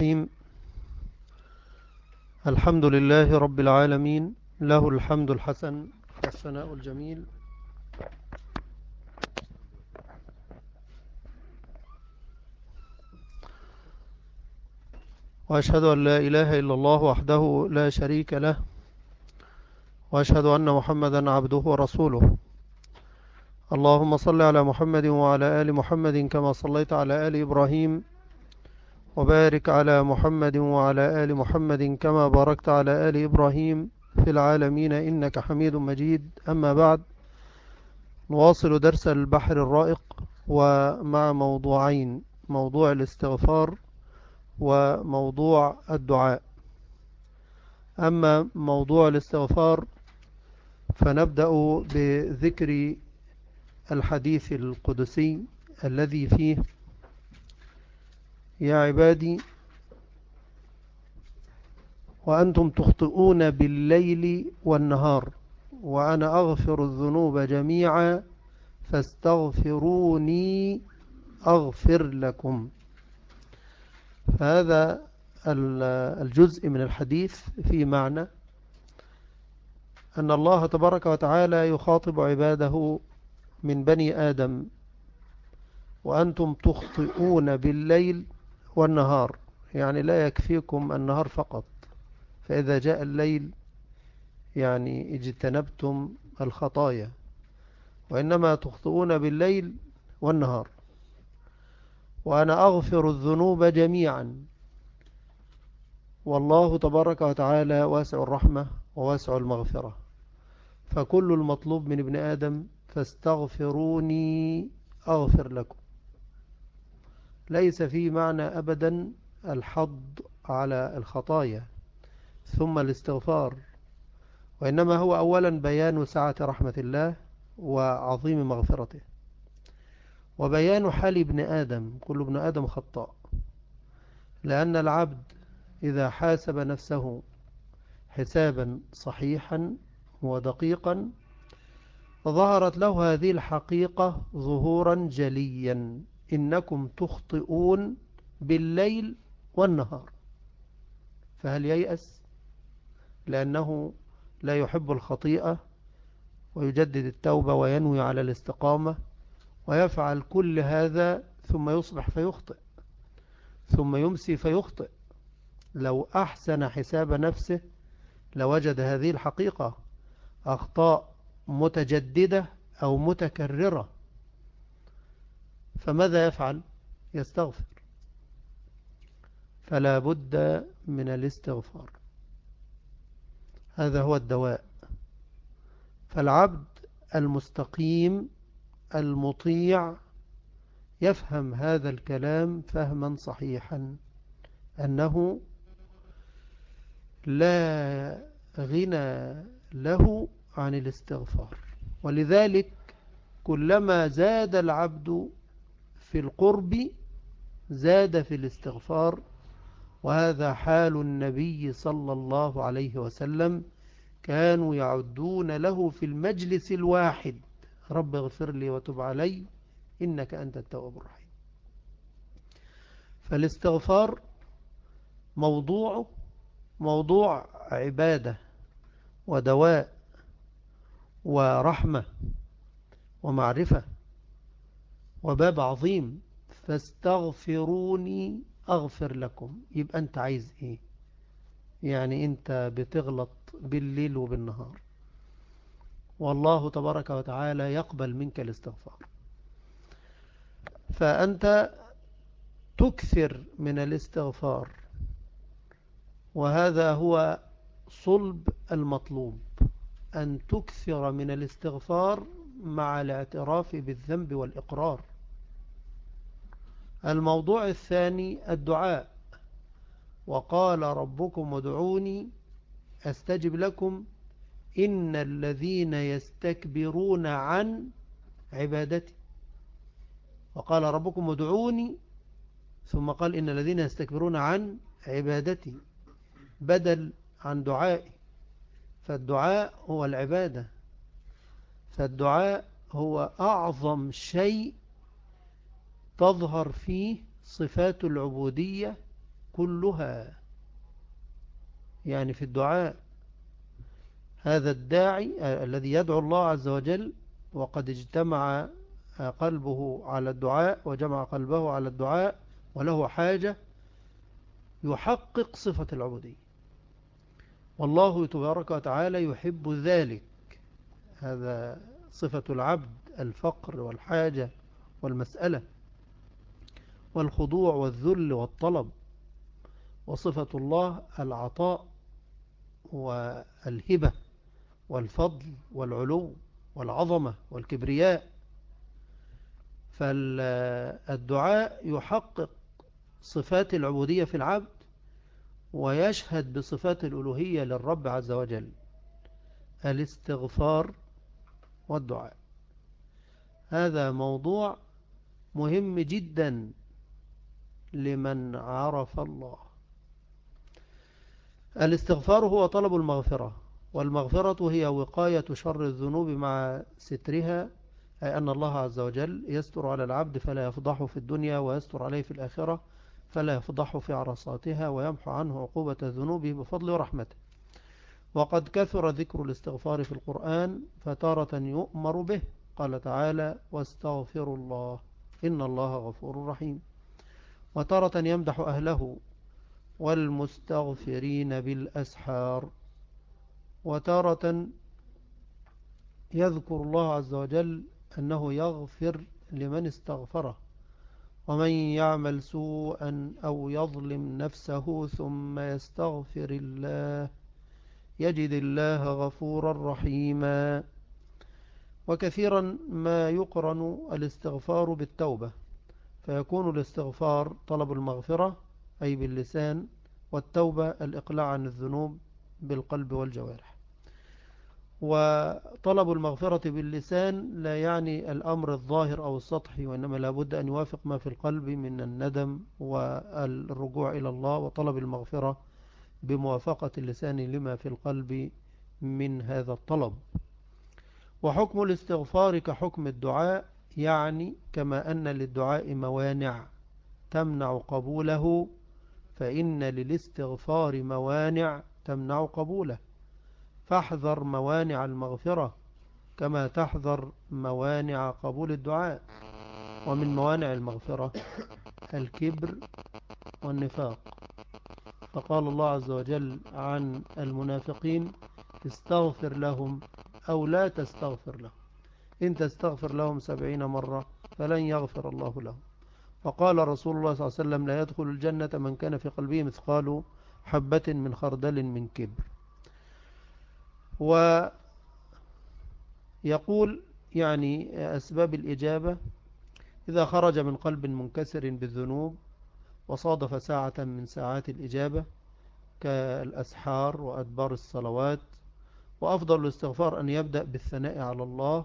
الرحيم. الحمد لله رب العالمين له الحمد الحسن والثناء الجميل. وأشهد أن لا إله إلا الله وحده لا شريك له وأشهد أن محمدا عبده ورسوله. اللهم صل على محمد وعلى آل محمد كما صليت على آل إبراهيم. وبارك على محمد وعلى آل محمد كما باركت على آل إبراهيم في العالمين إنك حميد مجيد. أما بعد نواصل درس البحر الرائق ومع موضوعين موضوع الاستغفار وموضوع الدعاء. أما موضوع الاستغفار فنبدأ بذكر الحديث القدسي الذي فيه يا عبادي وأنتم تخطئون بالليل والنهار وأنا أغفر الذنوب جميعا فاستغفروني أغفر لكم. فهذا الجزء من الحديث في معنى أن الله تبارك وتعالى يخاطب عباده من بني آدم وأنتم تخطئون بالليل والنهار يعني لا يكفيكم النهار فقط. فإذا جاء الليل يعني اجتنبتم الخطايا وإنما تخطئون بالليل والنهار. وأنا أغفر الذنوب جميعا. والله تبارك وتعالى واسع الرحمة وواسع المغفرة. فكل المطلوب من ابن آدم فاستغفروني أغفر لكم. ليس في معنى أبدا الحض على الخطايا ثم الاستغفار وإنما هو أولا بيان سعة رحمة الله وعظيم مغفرته. وبيان حال ابن آدم كل ابن آدم خطاء لأن العبد إذا حاسب نفسه حسابا صحيحا ودقيقا ظهرت له هذه الحقيقة ظهورا جليا. إنكم تخطئون بالليل والنهار. فهل ييأس؟ لأنه لا يحب الخطيئة ويجدد التوبة وينوي على الاستقامة ويفعل كل هذا ثم يصبح فيخطئ ثم يمسي فيخطئ. لو أحسن حساب نفسه لوجد هذه الحقيقة أخطاء متجددة أو متكررة. فماذا يفعل؟ يستغفر. فلا بد من الاستغفار. هذا هو الدواء. فالعبد المستقيم المطيع يفهم هذا الكلام فهما صحيحا أنه لا غنى له عن الاستغفار. ولذلك كلما زاد العبد في القرب زاد في الاستغفار وهذا حال النبي صلى الله عليه وسلم كانوا يعدون له في المجلس الواحد. رب اغفر لي وتب علي إنك أنت التواب الرحيم. فالاستغفار موضوع موضوع عبادة ودواء ورحمة ومعرفة. وباب عظيم. فاستغفروني أغفر لكم. يبقى أنت عايز إيه؟ يعني أنت بتغلط بالليل وبالنهار. والله تبارك وتعالى يقبل منك الاستغفار. فأنت تكثر من الاستغفار. وهذا هو صلب المطلوب. أن تكثر من الاستغفار مع الاعتراف بالذنب والإقرار. الموضوع الثاني الدعاء. وقال ربكم ادعوني أستجب لكم إن الذين يستكبرون عن عبادتي. وقال ربكم ادعوني ثم قال إن الذين يستكبرون عن عبادتي بدل عن دعائي. فالدعاء هو العبادة. فالدعاء هو أعظم شيء تظهر فيه صفات العبودية كلها يعني في الدعاء. هذا الداعي الذي يدعو الله عز وجل وقد اجتمع قلبه على الدعاء وجمع قلبه على الدعاء وله حاجة يحقق صفة العبودية. والله تبارك وتعالى يحب ذلك. هذا صفة العبد الفقر والحاجة والمسألة. والخضوع والذل والطلب وصفة الله العطاء والهبة والفضل والعلو والعظمة والكبرياء. فالدعاء يحقق صفات العبودية في العبد ويشهد بصفات الألوهية للرب عز وجل الاستغفار والدعاء. هذا موضوع مهم جدا لمن عرف الله. الاستغفار هو طلب المغفرة والمغفرة هي وقاية شر الذنوب مع سترها أي أن الله عز وجل يستر على العبد فلا يفضحه في الدنيا ويستر عليه في الآخرة فلا يفضحه في عرصاتها ويمحو عنه عقوبة ذنوبه بفضل ورحمته. وقد كثر ذكر الاستغفار في القرآن فتارة يؤمر به. قال تعالى واستغفر الله إن الله غفور رحيم. وتارة يمدح أهله والمستغفرين بالأسحار. وتارة يذكر الله عز وجل أنه يغفر لمن استغفره ومن يعمل سوءا أو يظلم نفسه ثم يستغفر الله يجد الله غفورا رحيما. وكثيرا ما يقرن الاستغفار بالتوبة فيكون الاستغفار طلب المغفرة أي باللسان والتوبة الإقلاع عن الذنوب بالقلب والجوارح. وطلب المغفرة باللسان لا يعني الأمر الظاهر أو السطحي وإنما لابد أن يوافق ما في القلب من الندم والرجوع إلى الله وطلب المغفرة بموافقة اللسان لما في القلب من هذا الطلب. وحكم الاستغفار كحكم الدعاء يعني كما أن للدعاء موانع تمنع قبوله فإن للاستغفار موانع تمنع قبوله. فاحذر موانع المغفرة كما تحذر موانع قبول الدعاء. ومن موانع المغفرة الكبر والنفاق. فقال الله عز وجل عن المنافقين استغفر لهم أو لا تستغفر لهم. إن تستغفر لهم سبعين مرة فلن يغفر الله لهم. وقال رسول الله صلى الله عليه وسلم لا يدخل الجنة من كان في قلبه مثقال حبة من خردل من كبر. ويقول يعني أسباب الإجابة إذا خرج من قلب منكسر بالذنوب وصادف ساعة من ساعات الإجابة كالأسحار وأدبار الصلوات وأفضل الاستغفار أن يبدأ بالثناء على الله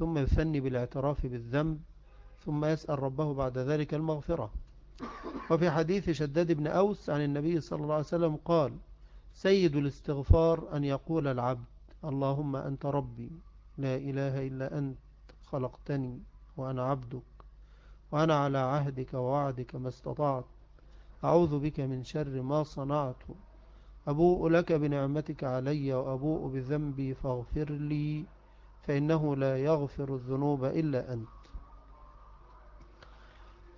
ثم يثني بالاعتراف بالذنب ثم يسأل ربه بعد ذلك المغفرة. وفي حديث شداد بن أوس عن النبي صلى الله عليه وسلم قال سيد الاستغفار أن يقول العبد اللهم أنت ربي لا إله إلا أنت خلقتني وأنا عبدك وأنا على عهدك ووعدك ما استطعت أعوذ بك من شر ما صنعت أبوء لك بنعمتك علي وأبوء بذنبي فاغفر لي. فإنه لا يغفر الذنوب إلا أنت.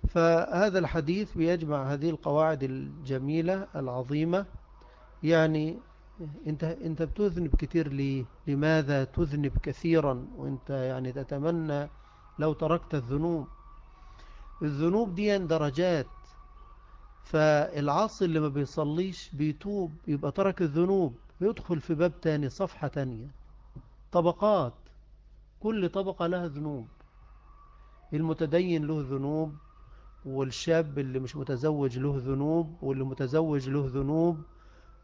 فهذا الحديث بيجمع هذه القواعد الجميلة العظيمة. يعني أنت أنت بتذنب كثير ليه لماذا تذنب كثيرا؟ وأنت يعني تتمنى لو تركت الذنوب. الذنوب دي درجات. فالعاصي اللي ما بيصليش بيتوب يبقى ترك الذنوب يدخل في باب تاني صفحة تانية. طبقات. كل طبقة لها ذنوب. المتدين له ذنوب والشاب اللي مش متزوج له ذنوب واللي متزوج له ذنوب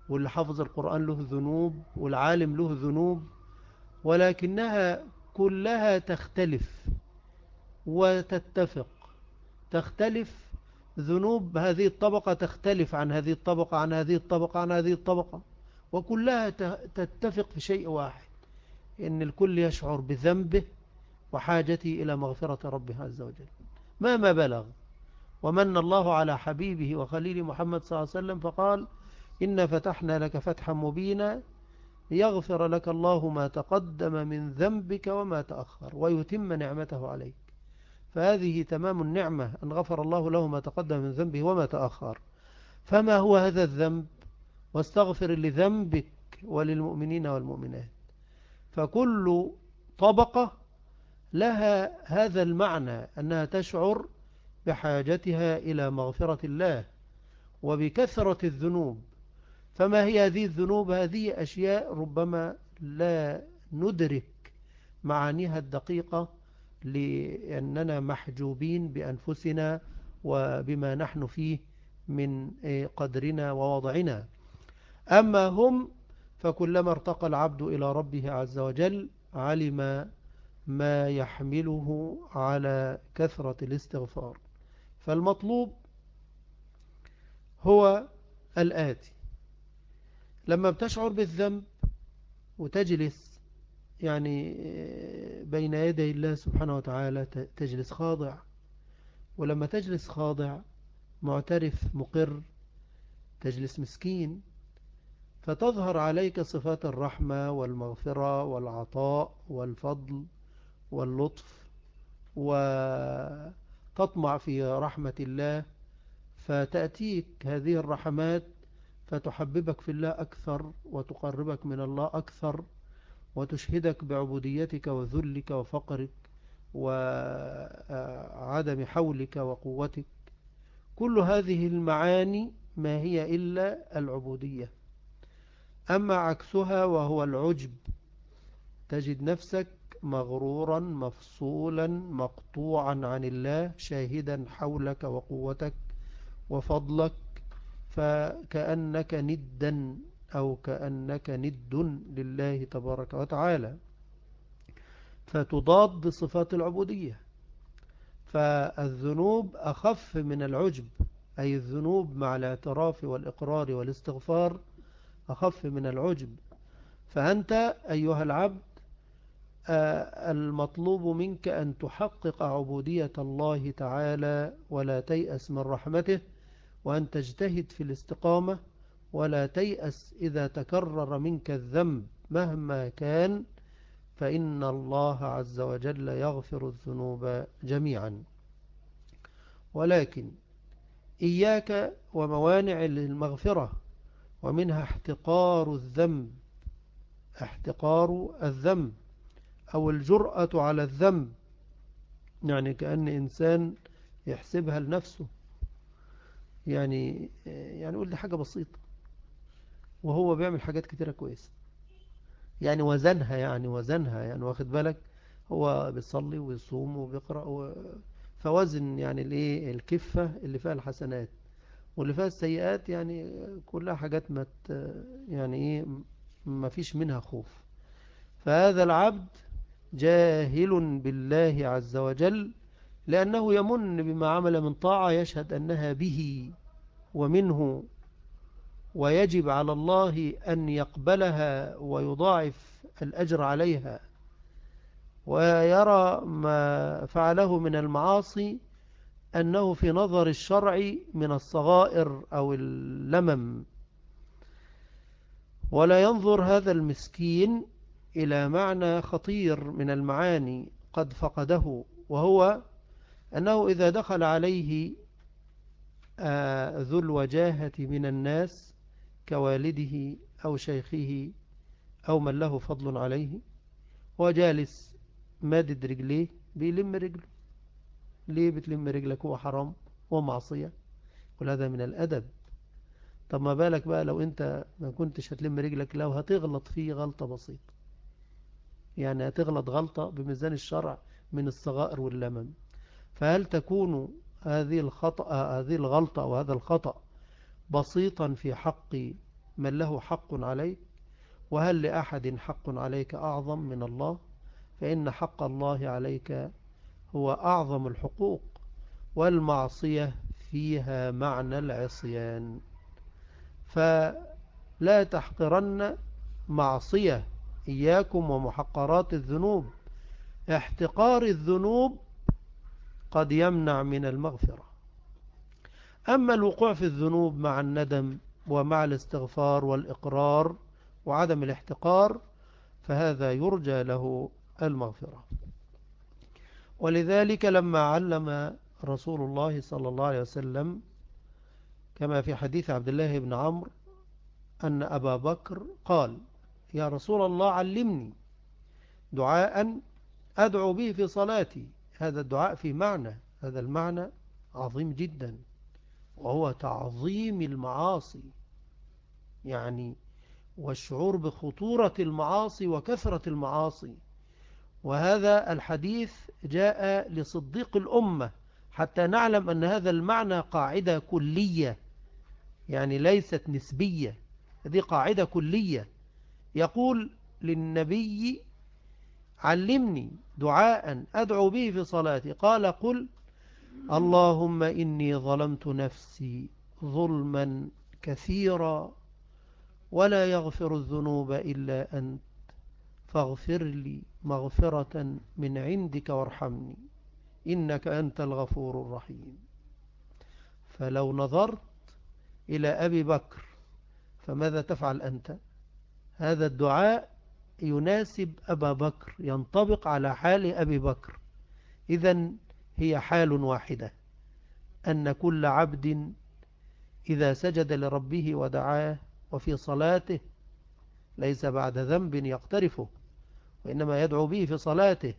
واللي حفظ القرآن له ذنوب والعالم له ذنوب ولكنها كلها تختلف وتتفق. تختلف ذنوب هذه الطبقة تختلف عن هذه الطبقة عن هذه الطبقة عن هذه الطبقة وكلها تتفق في شيء واحد. إن الكل يشعر بذنبه وحاجته إلى مغفرة ربه عز وجل. ما ما بلغ. ومن الله على حبيبه وخليل محمد صلى الله عليه وسلم فقال إن فتحنا لك فتحا مبينا يغفر لك الله ما تقدم من ذنبك وما تأخر ويتم نعمته عليك. فهذه تمام النعمة أن غفر الله له ما تقدم من ذنبه وما تأخر. فما هو هذا الذنب؟ واستغفر لذنبك وللمؤمنين والمؤمنات. فكل طبقة لها هذا المعنى أنها تشعر بحاجتها إلى مغفرة الله وبكثرة الذنوب. فما هي هذه الذنوب؟ هذه أشياء ربما لا ندرك معانيها الدقيقة لأننا محجوبين بأنفسنا وبما نحن فيه من قدرنا ووضعنا. أما هم فكلما ارتقى العبد إلى ربه عز وجل علم ما يحمله على كثرة الاستغفار. فالمطلوب هو الآتي. لما بتشعر بالذنب وتجلس يعني بين يدي الله سبحانه وتعالى تجلس خاضع. ولما تجلس خاضع معترف مقر تجلس مسكين فتظهر عليك صفات الرحمة والمغفرة والعطاء والفضل واللطف وتطمع في رحمة الله فتأتيك هذه الرحمات فتحببك في الله أكثر وتقربك من الله أكثر وتشهدك بعبوديتك وذلك وفقرك وعدم حولك وقوتك. كل هذه المعاني ما هي إلا العبودية. أما عكسها وهو العجب. تجد نفسك مغرورا مفصولا مقطوعا عن الله شاهدا حولك وقوتك وفضلك فكأنك ندا أو كأنك ند لله تبارك وتعالى. فتضاد صفات العبودية. فالذنوب أخف من العجب أي الذنوب مع الاعتراف والإقرار والاستغفار أخف من العجب. فأنت أيها العبد آه، المطلوب منك أن تحقق عبودية الله تعالى ولا تيأس من رحمته وأن تجتهد في الاستقامة ولا تيأس إذا تكرر منك الذنب مهما كان فإن الله عز وجل يغفر الذنوب جميعا. ولكن إياك وموانع للمغفرة ومنها احتقار الذنب احتقار الذنب أو الجرأة على الذنب يعني كأن إنسان يحسبها لنفسه. يعني يعني يقول دي حاجة بسيطة وهو بيعمل حاجات كتيرة كويسة. يعني وزنها يعني وزنها يعني واخد بالك؟ هو بيصلي ويصوم وبيقرأ. فوزن يعني الإيه؟ الكفة اللي فيها الحسنات. واللي فيها السيئات يعني كلها حاجات ما يعني إيه ما فيش منها خوف. فهذا العبد جاهل بالله عز وجل لأنه يمن بما عمل من طاعة يشهد أنها به ومنه ويجب على الله أن يقبلها ويضاعف الأجر عليها. ويرى ما فعله من المعاصي أنه في نظر الشرع من الصغائر أو اللمم. ولا ينظر هذا المسكين إلى معنى خطير من المعاني قد فقده وهو أنه إذا دخل عليه آه، ذو الوجاهة من الناس كوالده أو شيخه أو من له فضل عليه هو جالس مادد رجليه بيلم رجله. ليه بتلم رجلك؟ هو حرام هو معصية. كل هذا من الأدب. طب ما بالك بقى لو أنت ما كنتش هتلم رجلك لو هتغلط فيه غلطة بسيطة. يعني هتغلط غلطة بميزان الشرع من الصغائر واللمم. فهل تكون هذه الخطأ هذه الغلطة أو هذا الخطأ بسيطا في حق من له حق عليك؟ وهل لأحد حق عليك أعظم من الله؟ فإن حق الله عليك هو أعظم الحقوق والمعصية فيها معنى العصيان. فلا تحقرن معصية إياكم ومحقرات الذنوب. احتقار الذنوب قد يمنع من المغفرة. أما الوقوع في الذنوب مع الندم ومع الاستغفار والإقرار وعدم الاحتقار فهذا يرجى له المغفرة. ولذلك لما علم رسول الله صلى الله عليه وسلم كما في حديث عبد الله بن عمرو أن أبا بكر قال يا رسول الله علمني دعاء أدعو به في صلاتي. هذا الدعاء في معنى هذا المعنى عظيم جدا وهو تعظيم المعاصي يعني والشعور بخطورة المعاصي وكثرة المعاصي. وهذا الحديث جاء لصديق الأمة حتى نعلم أن هذا المعنى قاعدة كلية يعني ليست نسبية هذه قاعدة كلية. يقول للنبي علمني دعاء أدعو به في صلاتي. قال قل اللهم إني ظلمت نفسي ظلما كثيرا ولا يغفر الذنوب إلا أنت فاغفر لي مغفرة من عندك وارحمني إنك أنت الغفور الرحيم. فلو نظرت إلى أبي بكر فماذا تفعل أنت؟ هذا الدعاء يناسب أبا بكر ينطبق على حال أبي بكر. إذا هي حال واحدة أن كل عبد إذا سجد لربه ودعاه وفي صلاته ليس بعد ذنب يقترفه. وإنما يدعو به في صلاته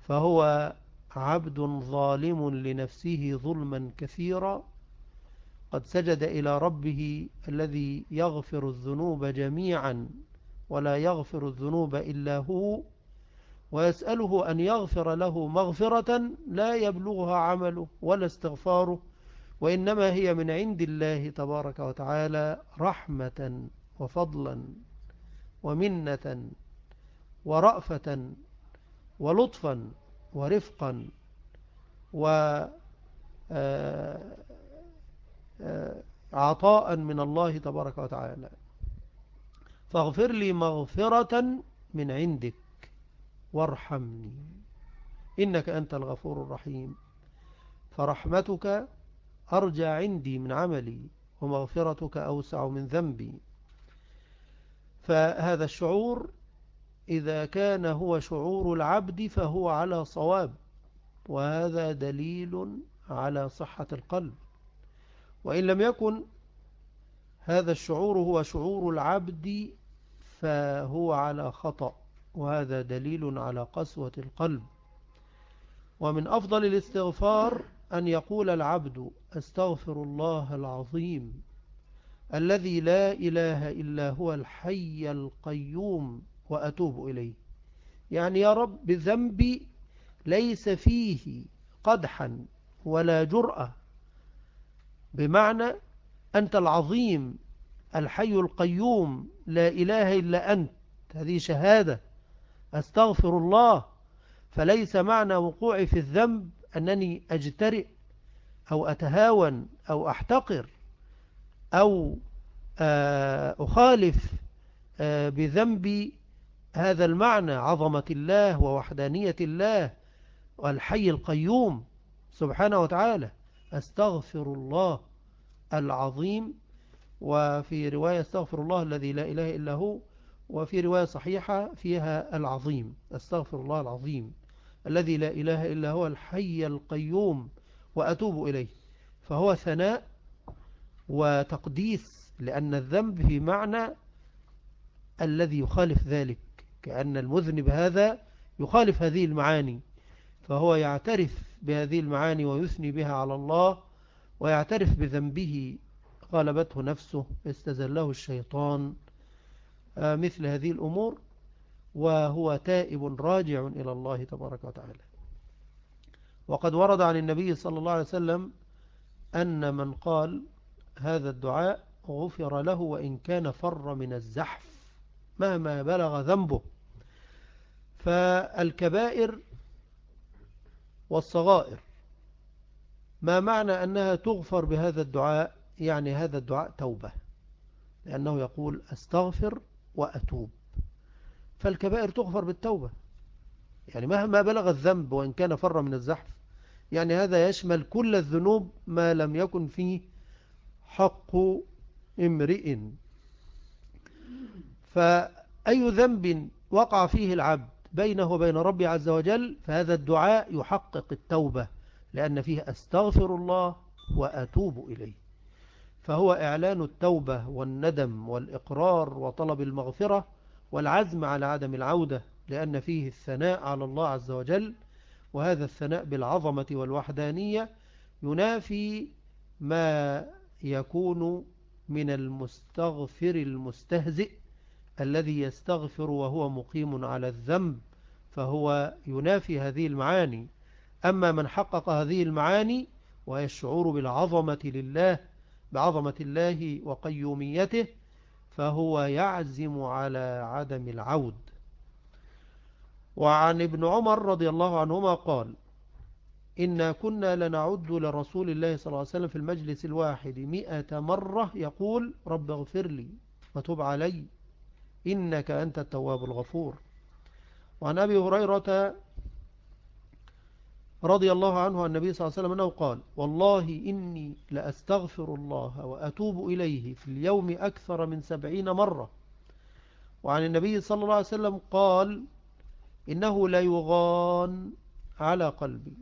فهو عبد ظالم لنفسه ظلما كثيرا قد سجد إلى ربه الذي يغفر الذنوب جميعا ولا يغفر الذنوب إلا هو ويسأله أن يغفر له مغفرة لا يبلغها عمله ولا استغفاره وإنما هي من عند الله تبارك وتعالى رحمة وفضلا ومنة ورأفة ولطفا ورفقا وعطاء آه، آه، من الله تبارك وتعالى. فاغفر لي مغفرة من عندك وارحمني إنك أنت الغفور الرحيم. فرحمتك أرجى عندي من عملي ومغفرتك أوسع من ذنبي. فهذا الشعور إذا كان هو شعور العبد فهو على صواب وهذا دليل على صحة القلب. وإن لم يكن هذا الشعور هو شعور العبد فهو على خطأ وهذا دليل على قسوة القلب. ومن أفضل الاستغفار أن يقول العبد أستغفر الله العظيم الذي لا إله إلا هو الحي القيوم وأتوب إليه. يعني يا رب ذنبي ليس فيه قدحا ولا جرأة بمعنى أنت العظيم الحي القيوم لا إله إلا أنت هذه شهادة أستغفر الله فليس معنى وقوعي في الذنب أنني أجترئ أو أتهاون أو أحتقر أو آه، أخالف آه، بذنبي هذا المعنى عظمة الله ووحدانية الله والحي القيوم سبحانه وتعالى. أستغفر الله العظيم وفي رواية أستغفر الله الذي لا إله إلا هو وفي رواية صحيحة فيها العظيم أستغفر الله العظيم الذي لا إله إلا هو الحي القيوم وأتوب إليه. فهو ثناء وتقديس لأن الذنب في معنى الذي يخالف ذلك. كأن المذنب هذا يخالف هذه المعاني فهو يعترف بهذه المعاني ويثني بها على الله ويعترف بذنبه. غلبته نفسه استزله الشيطان. آه، مثل هذه الأمور وهو تائب راجع إلى الله تبارك وتعالى. وقد ورد عن النبي صلى الله عليه وسلم أن من قال هذا الدعاء غفر له وإن كان فر من الزحف مهما بلغ ذنبه. فالكبائر والصغائر. ما معنى أنها تغفر بهذا الدعاء؟ يعني هذا الدعاء توبة لأنه يقول أستغفر وأتوب. فالكبائر تغفر بالتوبة. يعني مهما بلغ الذنب وإن كان فر من الزحف يعني هذا يشمل كل الذنوب ما لم يكن فيه حق امرئ. فأي ذنب وقع فيه العبد بينه وبين ربي عز وجل فهذا الدعاء يحقق التوبة لأن فيه أستغفر الله وأتوب إليه. فهو إعلان التوبة والندم والإقرار وطلب المغفرة والعزم على عدم العودة لأن فيه الثناء على الله عز وجل وهذا الثناء بالعظمة والوحدانية ينافي ما يكون من المستغفر المستهزئ الذي يستغفر وهو مقيم على الذنب فهو ينافي هذه المعاني. أما من حقق هذه المعاني وهي الشعور بالعظمة لله بعظمة الله وقيوميته فهو يعزم على عدم العود. وعن ابن عمر رضي الله عنهما قال إنا كنا لنعد لرسول الله صلى الله عليه وسلم في المجلس الواحد مئة مرة يقول رب اغفر لي وتب علي إنك أنت التواب الغفور. وعن أبي هريرة رضي الله عنه عن النبي صلى الله عليه وسلم أنه قال والله إني لأستغفر الله وأتوب إليه في اليوم أكثر من سبعين مرة وعن النبي صلى الله عليه وسلم قال إنه لا يغان على قلبي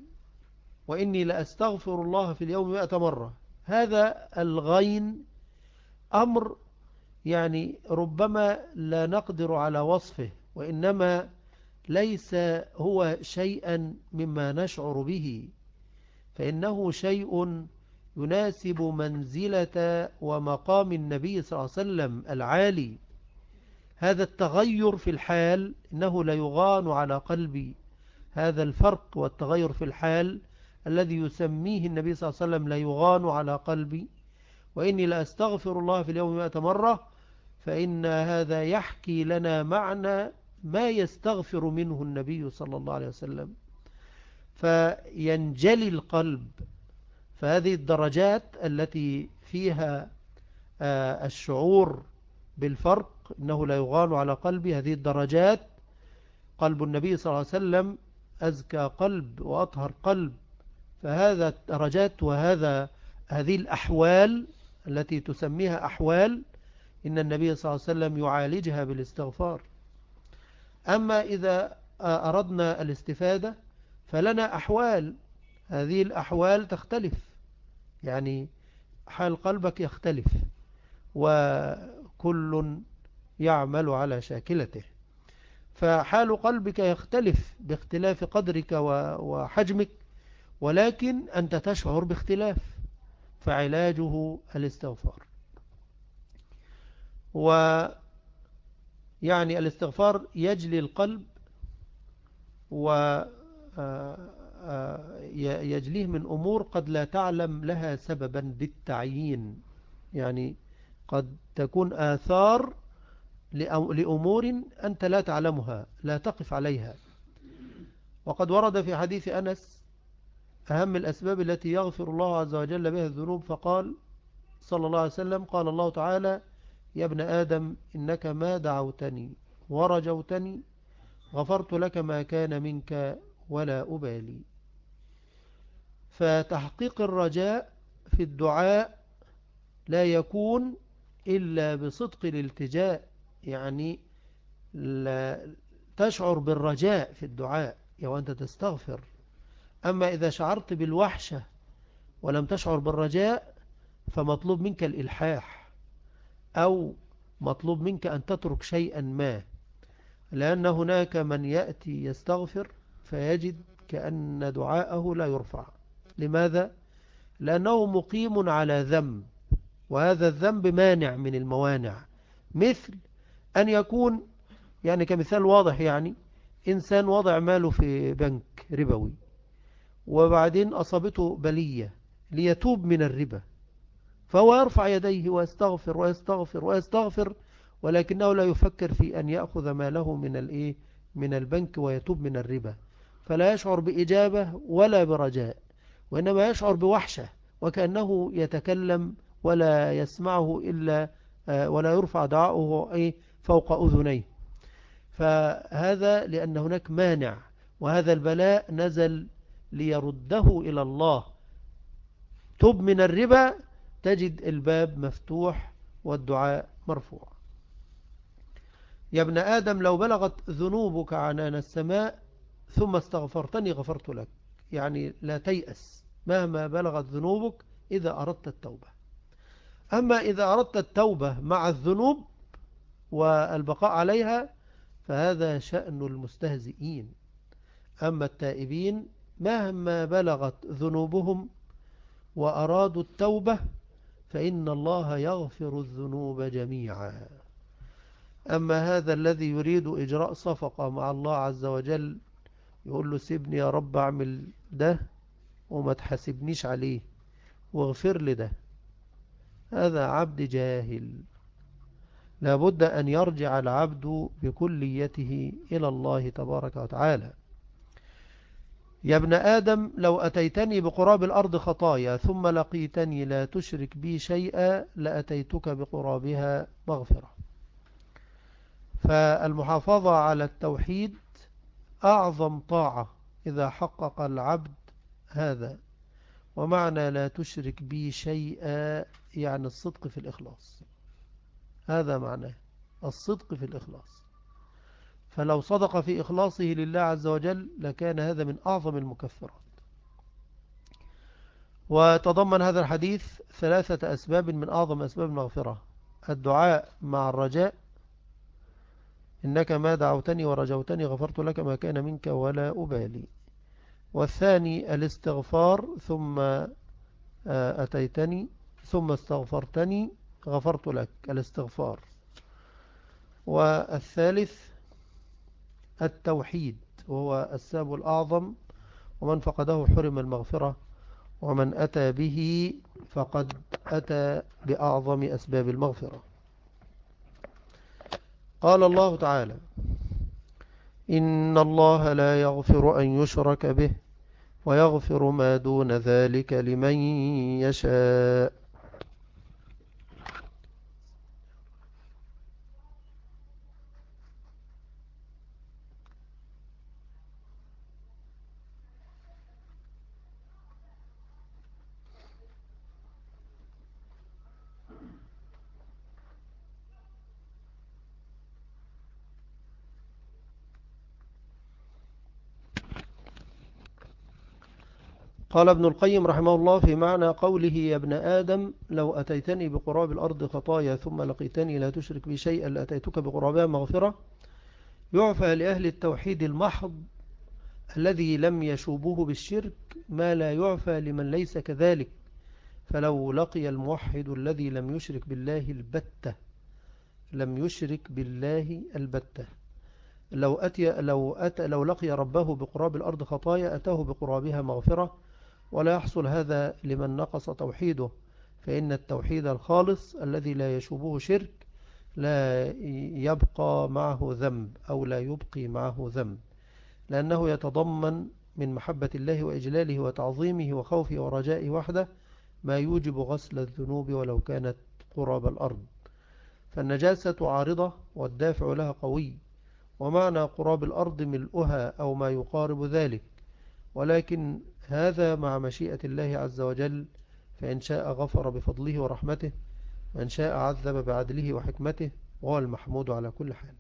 وإني لأستغفر الله في اليوم مئة مرة هذا الغين أمر يعني ربما لا نقدر على وصفه وإنما ليس هو شيئا مما نشعر به فإنه شيء يناسب منزلة ومقام النبي صلى الله عليه وسلم العالي. هذا التغير في الحال إنه لا يغان على قلبي هذا الفرق والتغير في الحال الذي يسميه النبي صلى الله عليه وسلم لا يغان على قلبي. وإني لأستغفر الله في اليوم مئة مرة فإن هذا يحكي لنا معنى ما يستغفر منه النبي صلى الله عليه وسلم. فينجلي القلب. فهذه الدرجات التي فيها آه، الشعور بالفرق إنه لا يغال على قلبي. هذه الدرجات قلب النبي صلى الله عليه وسلم أزكى قلب وأطهر قلب. فهذا الدرجات وهذا هذه الأحوال التي تسميها أحوال إن النبي صلى الله عليه وسلم يعالجها بالاستغفار. أما إذا أردنا الاستفادة فلنا أحوال هذه الأحوال تختلف. يعني حال قلبك يختلف وكل يعمل على شاكلته. فحال قلبك يختلف باختلاف قدرك وحجمك ولكن أنت تشعر باختلاف فعلاجه الاستغفار. ويعني الاستغفار يجلي القلب ويجليه آه، آه، من أمور قد لا تعلم لها سببا بالتعيين. يعني قد تكون آثار لأمور أنت لا تعلمها لا تقف عليها. وقد ورد في حديث أنس أهم الأسباب التي يغفر الله عز وجل بها الذنوب فقال صلى الله عليه وسلم قال الله تعالى يا ابن آدم إنك ما دعوتني ورجوتني غفرت لك ما كان منك ولا أبالي. فتحقيق الرجاء في الدعاء لا يكون إلا بصدق الالتجاء يعني لا تشعر بالرجاء في الدعاء وأنت تستغفر. أما إذا شعرت بالوحشة ولم تشعر بالرجاء فمطلوب منك الإلحاح. أو مطلوب منك أن تترك شيئا ما لأن هناك من يأتي يستغفر فيجد كأن دعاءه لا يرفع. لماذا؟ لأنه مقيم على ذنب وهذا الذنب مانع من الموانع. مثل أن يكون يعني كمثال واضح يعني إنسان وضع ماله في بنك ربوي وبعدين أصابته بلية ليتوب من الربا. فهو يرفع يديه ويستغفر ويستغفر ويستغفر ولكنه لا يفكر في أن يأخذ ماله من الإيه من البنك ويتوب من الربا. فلا يشعر بإجابة ولا برجاء وإنما يشعر بوحشة وكأنه يتكلم ولا يسمعه إلا آه، ولا يرفع دعاؤه أي فوق أذنيه. فهذا لأن هناك مانع وهذا البلاء نزل ليرده إلى الله. تب من الربا تجد الباب مفتوح والدعاء مرفوع. يا ابن آدم لو بلغت ذنوبك عنان السماء ثم استغفرتني غفرت لك. يعني لا تيأس مهما بلغت ذنوبك إذا أردت التوبة. أما إذا أردت التوبة مع الذنوب والبقاء عليها فهذا شأن المستهزئين. أما التائبين مهما بلغت ذنوبهم وأرادوا التوبة فإن الله يغفر الذنوب جميعا. أما هذا الذي يريد إجراء صفقة مع الله عز وجل يقول له سيبني يا رب أعمل ده وما تحاسبنيش عليه واغفر لي ده. هذا عبد جاهل. لابد أن يرجع العبد بكليته إلى الله تبارك وتعالى. يا ابن آدم لو أتيتني بقراب الأرض خطايا ثم لقيتني لا تشرك بي شيئا لأتيتك بقرابها مغفرة. فالمحافظة على التوحيد أعظم طاعة إذا حقق العبد هذا. ومعنى لا تشرك بي شيئا يعني الصدق في الإخلاص. هذا معناه الصدق في الإخلاص. فلو صدق في إخلاصه لله عز وجل لكان هذا من أعظم المكفرات. وتضمن هذا الحديث ثلاثة أسباب من أعظم أسباب المغفرة. الدعاء مع الرجاء إنك ما دعوتني ورجوتني غفرت لك ما كان منك ولا أبالي. والثاني الاستغفار ثم آه، أتيتني ثم استغفرتني غفرت لك. الاستغفار. والثالث التوحيد وهو الساب الأعظم ومن فقده حرم المغفرة ومن أتى به فقد أتى بأعظم أسباب المغفرة. قال الله تعالى إن الله لا يغفر أن يشرك به ويغفر ما دون ذلك لمن يشاء. قال ابن القيم رحمه الله في معنى قوله يا ابن آدم لو أتيتني بقراب الأرض خطايا ثم لقيتني لا تشرك بي شيئا لأتيتك بقرابها مغفرة يعفى لأهل التوحيد المحض الذي لم يشوبه بالشرك ما لا يعفى لمن ليس كذلك فلو لقي الموحد الذي لم يشرك بالله البتة لم يشرك بالله البتة. لو, أتي لو, أتى لو لقي ربه بقراب الأرض خطايا أتاه بقرابها مغفرة ولا يحصل هذا لمن نقص توحيده فإن التوحيد الخالص الذي لا يشوبه شرك لا يبقى معه ذنب أو لا يبقي معه ذنب. لأنه يتضمن من محبة الله وإجلاله وتعظيمه وخوفه ورجائه وحده ما يوجب غسل الذنوب ولو كانت قراب الأرض. فالنجاسة عارضة والدافع لها قوي ومعنى قراب الأرض ملؤها أو ما يقارب ذلك. ولكن هذا مع مشيئة الله عز وجل فإن شاء غفر بفضله ورحمته وإن شاء عذب بعدله وحكمته وهو المحمود على كل حال.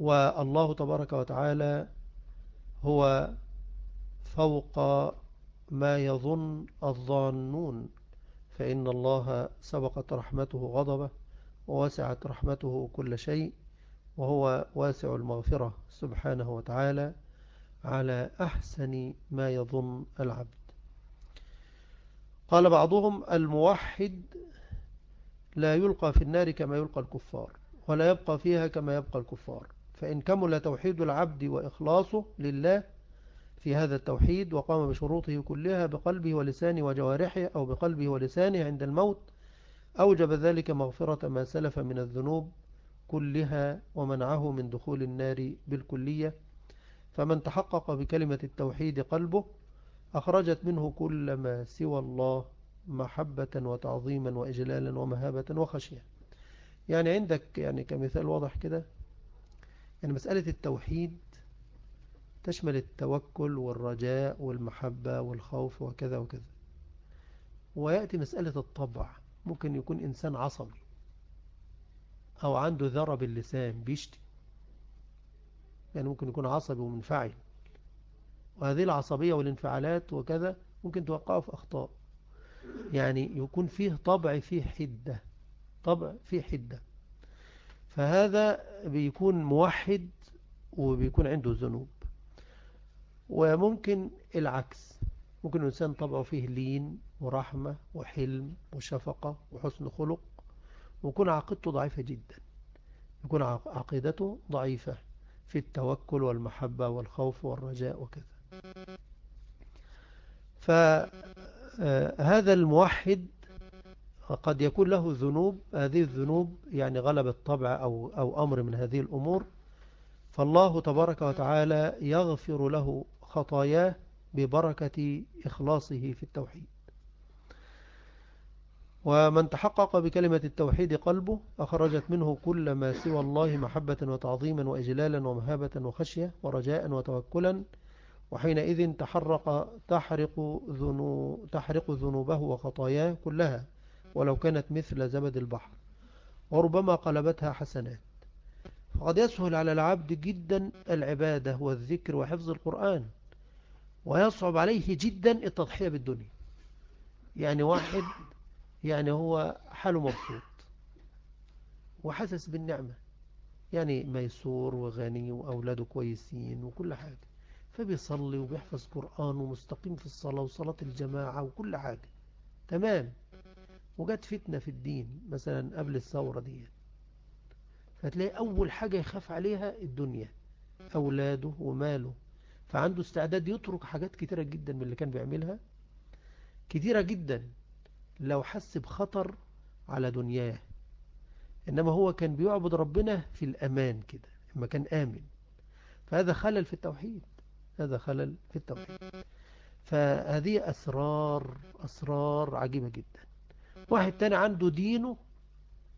والله تبارك وتعالى هو فوق ما يظن الظانون فإن الله سبقت رحمته غضبه ووسعت رحمته كل شيء وهو واسع المغفرة سبحانه وتعالى. على أحسن ما يظن العبد. قال بعضهم الموحد لا يلقى في النار كما يلقى الكفار ولا يبقى فيها كما يبقى الكفار. فإن كمل توحيد العبد وإخلاصه لله في هذا التوحيد وقام بشروطه كلها بقلبه ولسانه وجوارحه أو بقلبه ولسانه عند الموت أوجب ذلك مغفرة ما سلف من الذنوب كلها ومنعه من دخول النار بالكلية. فمن تحقق بكلمة التوحيد قلبه أخرجت منه كل ما سوى الله محبة وتعظيما وإجلالا ومهابة وخشية. يعني عندك يعني كمثال واضح كده. يعني مسألة التوحيد تشمل التوكل والرجاء والمحبة والخوف وكذا وكذا. ويأتي مسألة الطبع. ممكن يكون إنسان عصبي أو عنده ذرة باللسان بيشتي يعني ممكن يكون عصبي ومنفعل. وهذه العصبية والانفعالات وكذا ممكن توقعه في أخطاء. يعني يكون فيه طبع فيه حدة طبع فيه حدة. فهذا بيكون موحد وبيكون عنده ذنوب. وممكن العكس ممكن الإنسان طبعه فيه لين ورحمة وحلم وشفقة وحسن خلق ويكون عقيدته ضعيفة جدا. يكون عقيدته ضعيفة. في التوكل والمحبة والخوف والرجاء وكذا. فهذا الموحد قد يكون له ذنوب. هذه الذنوب يعني غلبت طبع أو, أو أمر من هذه الأمور. فالله تبارك وتعالى يغفر له خطاياه ببركة إخلاصه في التوحيد. ومن تحقق بكلمة التوحيد قلبه أخرجت منه كل ما سوى الله محبة وتعظيما وإجلالا ومهابة وخشية ورجاء وتوكلا وحينئذ تحرق تحرق, ذنو تحرق ذنوبه وخطاياه كلها ولو كانت مثل زبد البحر وربما قلبتها حسنات. فقد يسهل على العبد جدا العبادة والذكر وحفظ القرآن ويصعب عليه جدا التضحية بالدنيا. يعني واحد يعني هو حاله مبسوط وحسس بالنعمة. يعني ميسور وغني وأولاده كويسين وكل حاجة. فبيصلي وبيحفظ قرآن ومستقيم في الصلاة وصلاة الجماعة وكل حاجة. تمام. وجت فتنة في الدين مثلا قبل الثورة دي. فتلاقي أول حاجة يخاف عليها الدنيا أولاده وماله. فعنده استعداد يترك حاجات كتيرة جدا من اللي كان بيعملها. كتيرة جدا. لو حس بخطر على دنياه. إنما هو كان بيعبد ربنا في الأمان كده لما كان آمن. فهذا خلل في التوحيد هذا خلل في التوحيد. فهذه أسرار أسرار عجيبة جدا. واحد تاني عنده دينه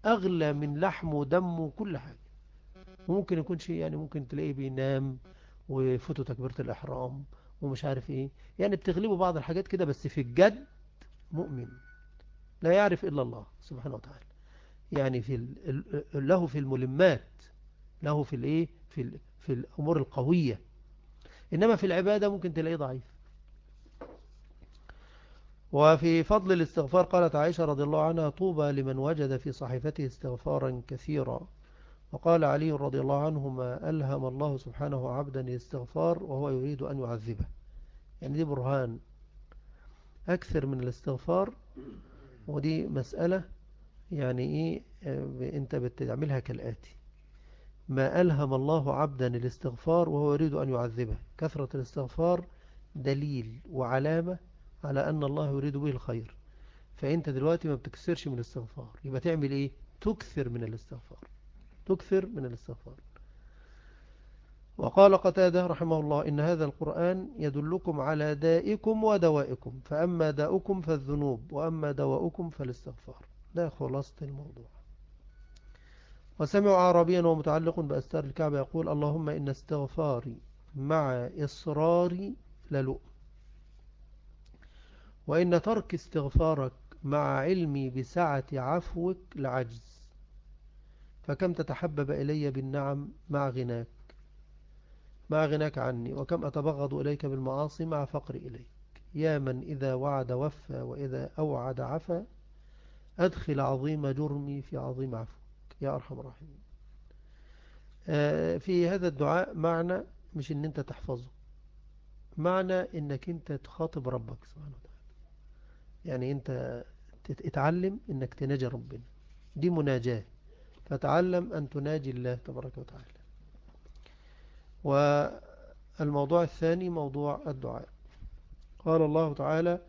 أغلى من لحمه ودمه وكل حاجة. وممكن يكون شيء يعني ممكن تلاقيه بينام ويفوتوا تكبيرة الإحرام ومش عارف إيه. يعني بتغلبوا بعض الحاجات كده بس في الجد مؤمن. لا يعرف إلا الله سبحانه وتعالى. يعني في له في الملمات له في الايه في في الأمور القوية. إنما في العبادة ممكن تلاقيه ضعيف. وفي فضل الاستغفار قالت عائشة رضي الله عنها طوبى لمن وجد في صحيفته استغفارا كثيرا. وقال علي رضي الله عنه ما ألهم الله سبحانه عبدا الاستغفار وهو يريد أن يعذبه. يعني دي برهان. أكثر من الاستغفار ودي مسألة يعني إيه أنت بتعملها كالآتي. ما ألهم الله عبدا الاستغفار وهو يريد أن يعذبه. كثرة الاستغفار دليل وعلامة على أن الله يريد به الخير. فأنت دلوقتي ما بتكسرش من الاستغفار. يبقى تعمل إيه؟ تكثر من الاستغفار. تكثر من الاستغفار. وقال قتادة رحمه الله إن هذا القرآن يدلكم على دائكم ودوائكم فأما داؤكم فالذنوب وأما دواؤكم فالاستغفار. ده خلاصة الموضوع. وسمع عربيا ومتعلق بأستار الكعبة يقول اللهم إن استغفاري مع إصراري للؤم. وإن ترك استغفارك مع علمي بسعة عفوك لعجز. فكم تتحبب إلي بالنعم مع غناك. مع غناك عني وكم أتبغض إليك بالمعاصي مع فقر إليك. يا من إذا وعد وفى وإذا أوعد عفى أدخل عظيم جرمي في عظيم عفوك. يا أرحم الراحمين. آه، في هذا الدعاء معنى مش إن أنت تحفظه معنى إنك أنت تخاطب ربك سبحانه وتعالى. يعني أنت تتعلم إنك تناجي ربنا. دي مناجاة. فتعلم أن تناجي الله تبارك وتعالى. والموضوع الثاني موضوع الدعاء. قال الله تعالى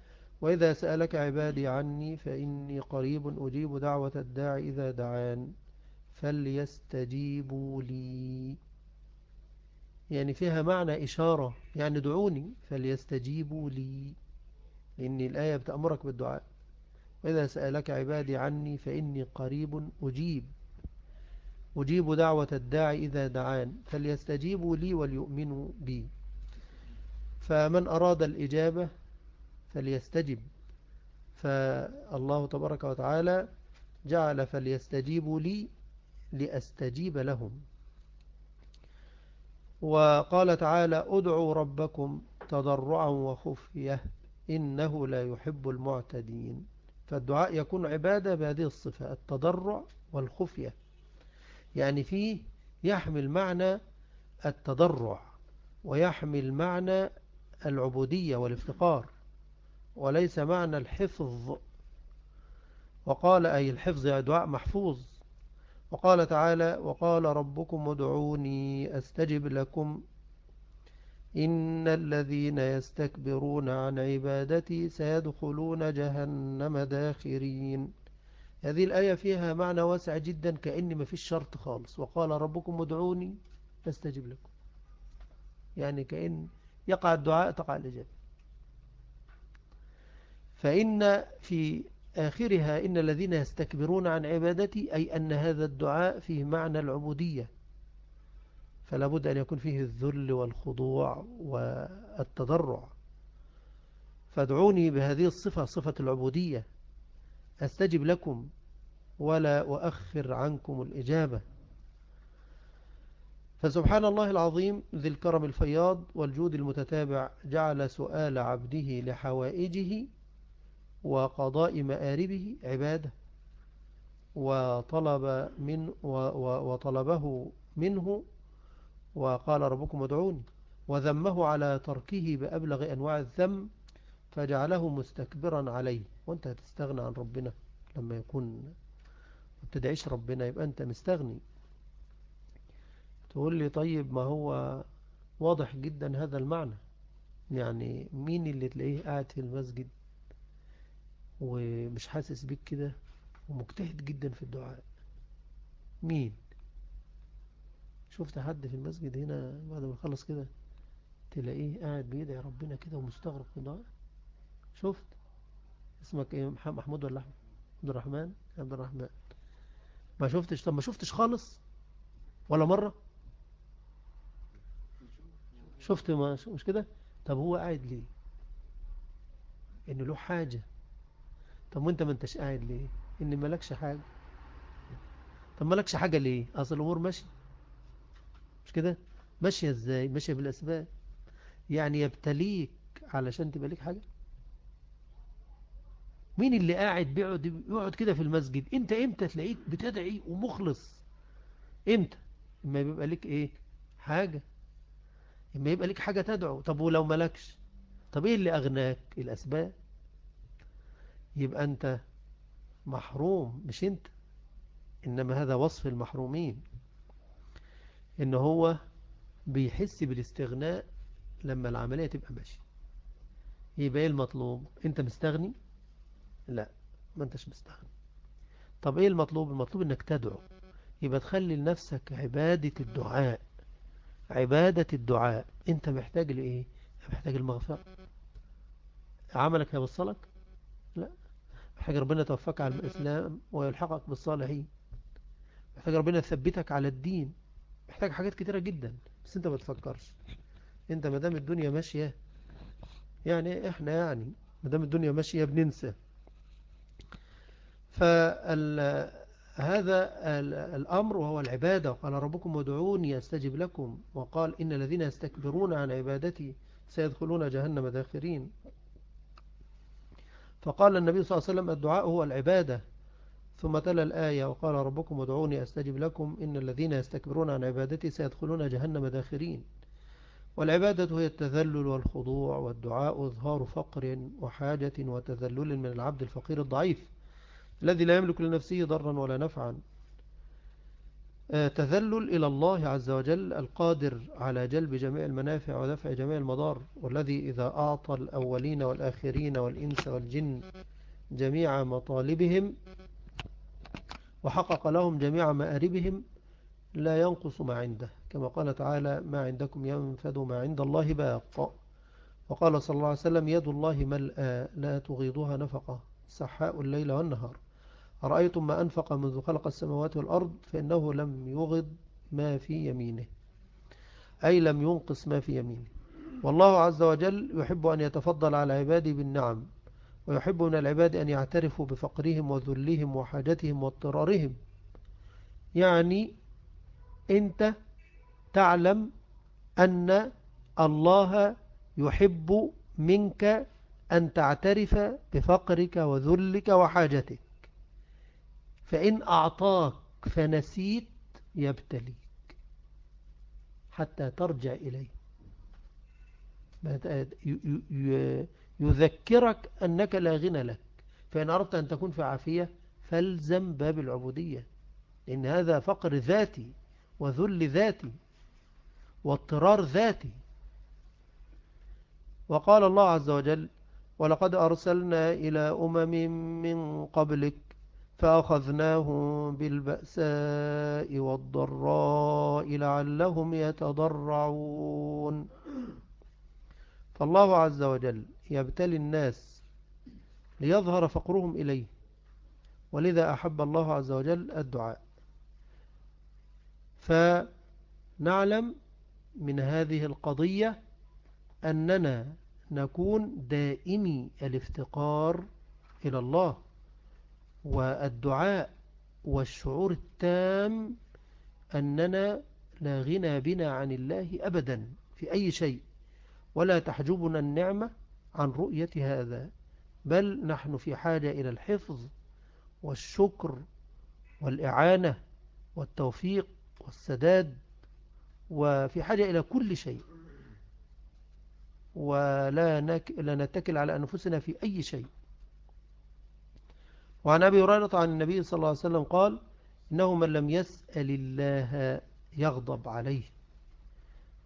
وإذا سألك عبادي عني فإني قريب أجيب دعوة الداعي إذا دعان فليستجيبوا لي. يعني فيها معنى إشارة يعني دعوني فليستجيبوا لي لأن الآية بتأمرك بالدعاء. وإذا سألك عبادي عني فإني قريب أجيب أجيب دعوة الداعي إذا دعان فليستجيبوا لي وليؤمنوا بي. فمن أراد الإجابة فليستجب. فالله تبارك وتعالى جعل فليستجيبوا لي لأستجيب لهم. وقال تعالى أدعوا ربكم تضرعا وخفية إنه لا يحب المعتدين. فالدعاء يكون عبادة بهذه الصفة التضرع والخفية. يعني فيه يحمل معنى التضرع ويحمل معنى العبودية والافتقار وليس معنى الحفظ. وقال أي الحفظ يا دعاء محفوظ. وقال تعالى وقال ربكم ادعوني أستجب لكم. إن الذين يستكبرون عن عبادتي سيدخلون جهنم داخرين. هذه الآية فيها معنى واسع جدا كأن ما فيش شرط خالص. وقال ربكم ادعوني أستجب لكم. يعني كأن يقع الدعاء تقع الإجابة. فإن في آخرها إن الذين يستكبرون عن عبادتي أي أن هذا الدعاء فيه معنى العبودية. فلا بد أن يكون فيه الذل والخضوع والتضرع. فادعوني بهذه الصفة صفة العبودية. أستجب لكم ولا أؤخر عنكم الإجابة. فسبحان الله العظيم ذي الكرم الفياض والجود المتتابع جعل سؤال عبده لحوائجه وقضاء مآربه عبادة وطلب من وطلبه منه وقال ربكم ادعوني وذمه على تركه بأبلغ أنواع الذم فجعله مستكبرا عليه. وأنت هتستغنى عن ربنا لما يكون ما تدعيش ربنا يبقى أنت مستغني. تقول لي طيب ما هو واضح جدا هذا المعنى. يعني مين اللي تلاقيه قاعد في المسجد ومش حاسس بيك كده ومجتهد جدا في الدعاء؟ مين؟ شفت حد في المسجد هنا بعد ما يخلص كده تلاقيه قاعد بيدعي ربنا كده ومستغرق في الدعاء شفت؟ اسمك إيه؟ محمود ولا أحمد؟ عبد الرحمن؟ عبد الرحمن. ما شفتش؟ طب ما شفتش خالص؟ ولا مرة؟ شفت ما مش كده؟ طب هو قاعد ليه؟ إن له حاجة. طب وأنت ما أنتش قاعد ليه؟ إن مالكش حاجة. طب مالكش حاجة ليه؟ أصل الأمور ماشي مش كده؟ ماشية إزاي؟ ماشية بالأسباب. يعني يبتليك علشان تبقى ليك حاجة؟ مين اللي قاعد بيقعد يقعد كده في المسجد؟ انت إمتى تلاقيك بتدعي ومخلص؟ إمتى؟ اما يبقى لك إيه؟ حاجة. اما يبقى لك حاجة تدعو. طب ولو ملكش طب إيه اللي اغناك؟ الاسباب. يبقى انت محروم مش انت. انما هذا وصف المحرومين. ان هو بيحس بالاستغناء لما العملية تبقى ماشية. يبقى إيه المطلوب؟ انت مستغني؟ لا ما انتش مستغني. طب إيه المطلوب؟ المطلوب انك تدعو. يبقى تخلي لنفسك عبادة الدعاء. عبادة الدعاء. انت محتاج لإيه؟ محتاج المغفرة. عملك هيوصلك؟ لا. محتاج ربنا توفاك على الإسلام ويلحقك بالصالحين. محتاج ربنا يثبتك على الدين. محتاج حاجات كتيرة جدا بس انت ما تفكرش. انت مدام الدنيا ماشية يعني إحنا يعني مدام الدنيا ماشية بننسى. فهذا الأمر وهو العبادة. قال ربكم ودعوني أستجب لكم. وقال إن الذين يستكبرون عن عبادتي سيدخلون جهنم داخرين. فقال النبي صلى الله عليه وسلم الدعاء هو العبادة. ثم تلا الآية وقال ربكم ودعوني أستجب لكم. إن الذين يستكبرون عن عبادتي سيدخلون جهنم داخرين. والعبادة هي التذلل والخضوع والدعاء إظهار فقر وحاجة وتذلل من العبد الفقير الضعيف. الذي لا يملك لنفسه ضرا ولا نفعا. آه، تذلل إلى الله عز وجل القادر على جلب جميع المنافع ودفع جميع المضار والذي إذا أعطى الأولين والآخرين والإنس والجن جميع مطالبهم وحقق لهم جميع مآربهم لا ينقص ما عنده. كما قال تعالى ما عندكم ينفد ما عند الله باق. وقال صلى الله عليه وسلم يد الله ملأى لا تغيضها نفقة سحاء الليل والنهار. أرأيتم ما أنفق منذ خلق السماوات والأرض فإنه لم يغض ما في يمينه أي لم ينقص ما في يمينه. والله عز وجل يحب أن يتفضل على عباده بالنعم ويحب من العباد أن يعترفوا بفقرهم وذلهم وحاجتهم واضطرارهم. يعني أنت تعلم أن الله يحب منك أن تعترف بفقرك وذلك وحاجتك. فإن أعطاك فنسيت يبتليك حتى ترجع إليه. يذكرك أنك لا غنى لك. فإن أردت أن تكون في عافية فالزم باب العبودية لأن هذا فقر ذاتي وذل ذاتي واضطرار ذاتي. وقال الله عز وجل ولقد أرسلنا إلى أمم من قبلك فأخذناهم بالبأساء والضراء لعلهم يتضرعون. فالله عز وجل يبتلي الناس ليظهر فقرهم إليه ولذا أحب الله عز وجل الدعاء. فنعلم من هذه القضية أننا نكون دائمي الافتقار إلى الله. والدعاء والشعور التام أننا لا غنى بنا عن الله أبدا في أي شيء ولا تحجبنا النعمة عن رؤية هذا بل نحن في حاجة إلى الحفظ والشكر والإعانة والتوفيق والسداد وفي حاجة إلى كل شيء ولا نتكل على أنفسنا في أي شيء. وعن أبي هريرة عن النبي صلى الله عليه وسلم قال إنه من لم يسأل الله يغضب عليه.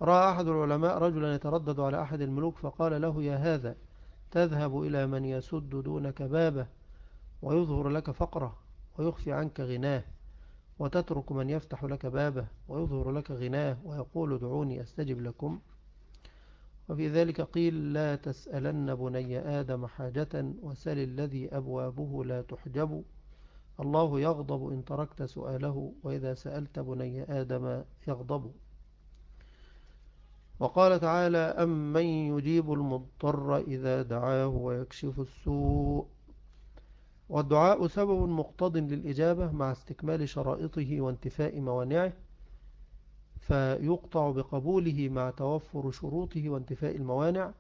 رأى أحد العلماء رجلا يتردد على أحد الملوك فقال له يا هذا تذهب إلى من يسد دونك بابه ويظهر لك فقره ويخفي عنك غناه وتترك من يفتح لك بابه ويظهر لك غناه ويقول دعوني أستجب لكم. وفي ذلك قيل لا تسألن بني آدم حاجة وسل الذي أبوابه لا تحجب. الله يغضب إن تركت سؤاله وإذا سألت بني آدم يغضب. وقال تعالى أمن يجيب المضطر إذا دعاه ويكشف السوء. والدعاء سبب مقتض للإجابة مع استكمال شرائطه وانتفاء موانعه. فيقطع بقبوله مع توفر شروطه وانتفاء الموانع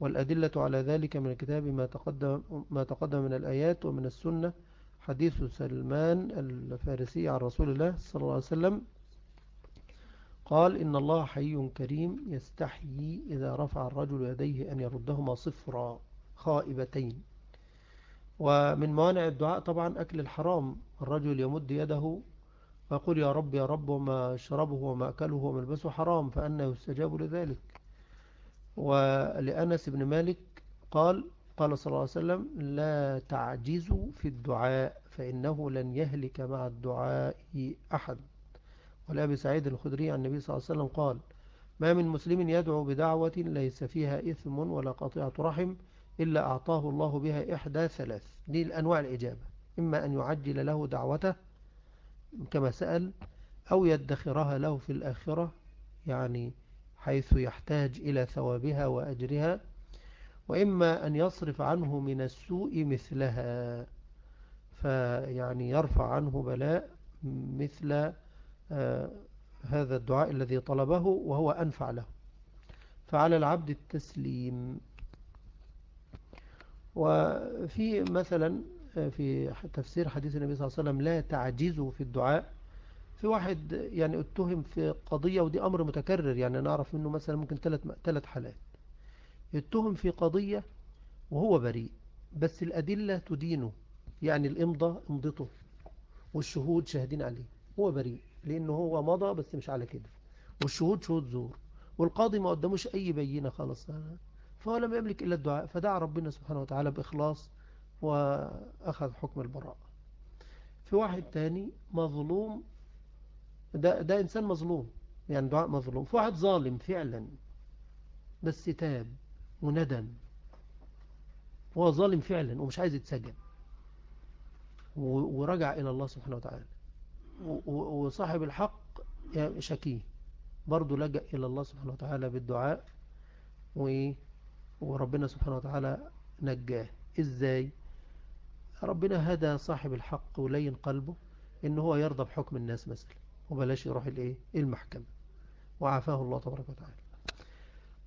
والأدلة على ذلك من الكتاب ما تقدم, ما تقدم من الآيات ومن السنة حديث سلمان الفارسي عن رسول الله صلى الله عليه وسلم قال إن الله حي كريم يستحيي إذا رفع الرجل يديه أن يردهما صفرا خائبتين. ومن موانع الدعاء طبعا أكل الحرام الرجل يمد يده ويقول يا رب يا رب وما شربه وما أكله وملبسه حرام فأنا يستجاب لذلك. ولأنس بن مالك قال قال صلى الله عليه وسلم لا تعجزوا في الدعاء فإنه لن يهلك مع الدعاء أحد. ولأبي سعيد الخدري عن النبي صلى الله عليه وسلم قال ما من مسلم يدعو بدعوة ليس فيها إثم ولا قطيعة رحم إلا أعطاه الله بها إحدى ثلاث. دي الأنواع الإجابة. إما أن يعجل له دعوته كما سأل أو يدخرها له في الآخرة يعني حيث يحتاج إلى ثوابها وأجرها وإما أن يصرف عنه من السوء مثلها فيعني يرفع عنه بلاء مثل آه هذا الدعاء الذي طلبه وهو أنفع له. فعلى العبد التسليم. وفي مثلا في تفسير حديث النبي صلى الله عليه وسلم لا تعجزوا في الدعاء. في واحد يعني اتهم في قضية ودي أمر متكرر يعني نعرف منه مثلا ممكن ثلاث ثلاث حالات. اتهم في قضية وهو بريء بس الأدلة تدينه يعني الإمضة إمضته والشهود شاهدين عليه. هو بريء لأنه هو مضى بس مش على كده. والشهود شهود زور والقاضي ما قدموش أي بينة خالص. فهو لم يملك إلا الدعاء فدعا ربنا سبحانه وتعالى بإخلاص وأخذ حكم البراء. في واحد تاني مظلوم ده, ده إنسان مظلوم يعني دعاء مظلوم. في واحد ظالم فعلا بس تاب وندم. هو ظالم فعلا ومش عايز يتسجن. ورجع إلى الله سبحانه وتعالى. وصاحب الحق شكيه. برضه لجأ إلى الله سبحانه وتعالى بالدعاء وربنا سبحانه وتعالى نجاه. إزاي؟ ربنا هدى صاحب الحق ولين قلبه إن هو يرضى بحكم الناس مثلا. وبلاش يروح الإيه؟ المحكمة. وعافاه الله تبارك وتعالى.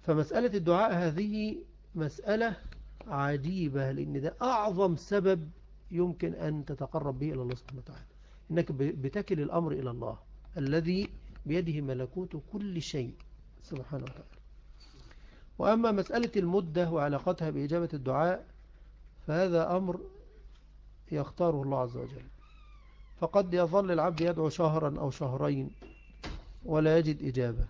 فمسألة الدعاء هذه مسألة عجيبة لأن ده أعظم سبب يمكن أن تتقرب به إلى الله سبحانه وتعالى. إنك بتكل الأمر إلى الله الذي بيده ملكوت كل شيء سبحانه وتعالى. وأما مسألة المدة وعلاقتها بإجابة الدعاء فهذا أمر يختاره الله عز وجل. فقد يظل العبد يدعو شهرا أو شهرين ولا يجد إجابة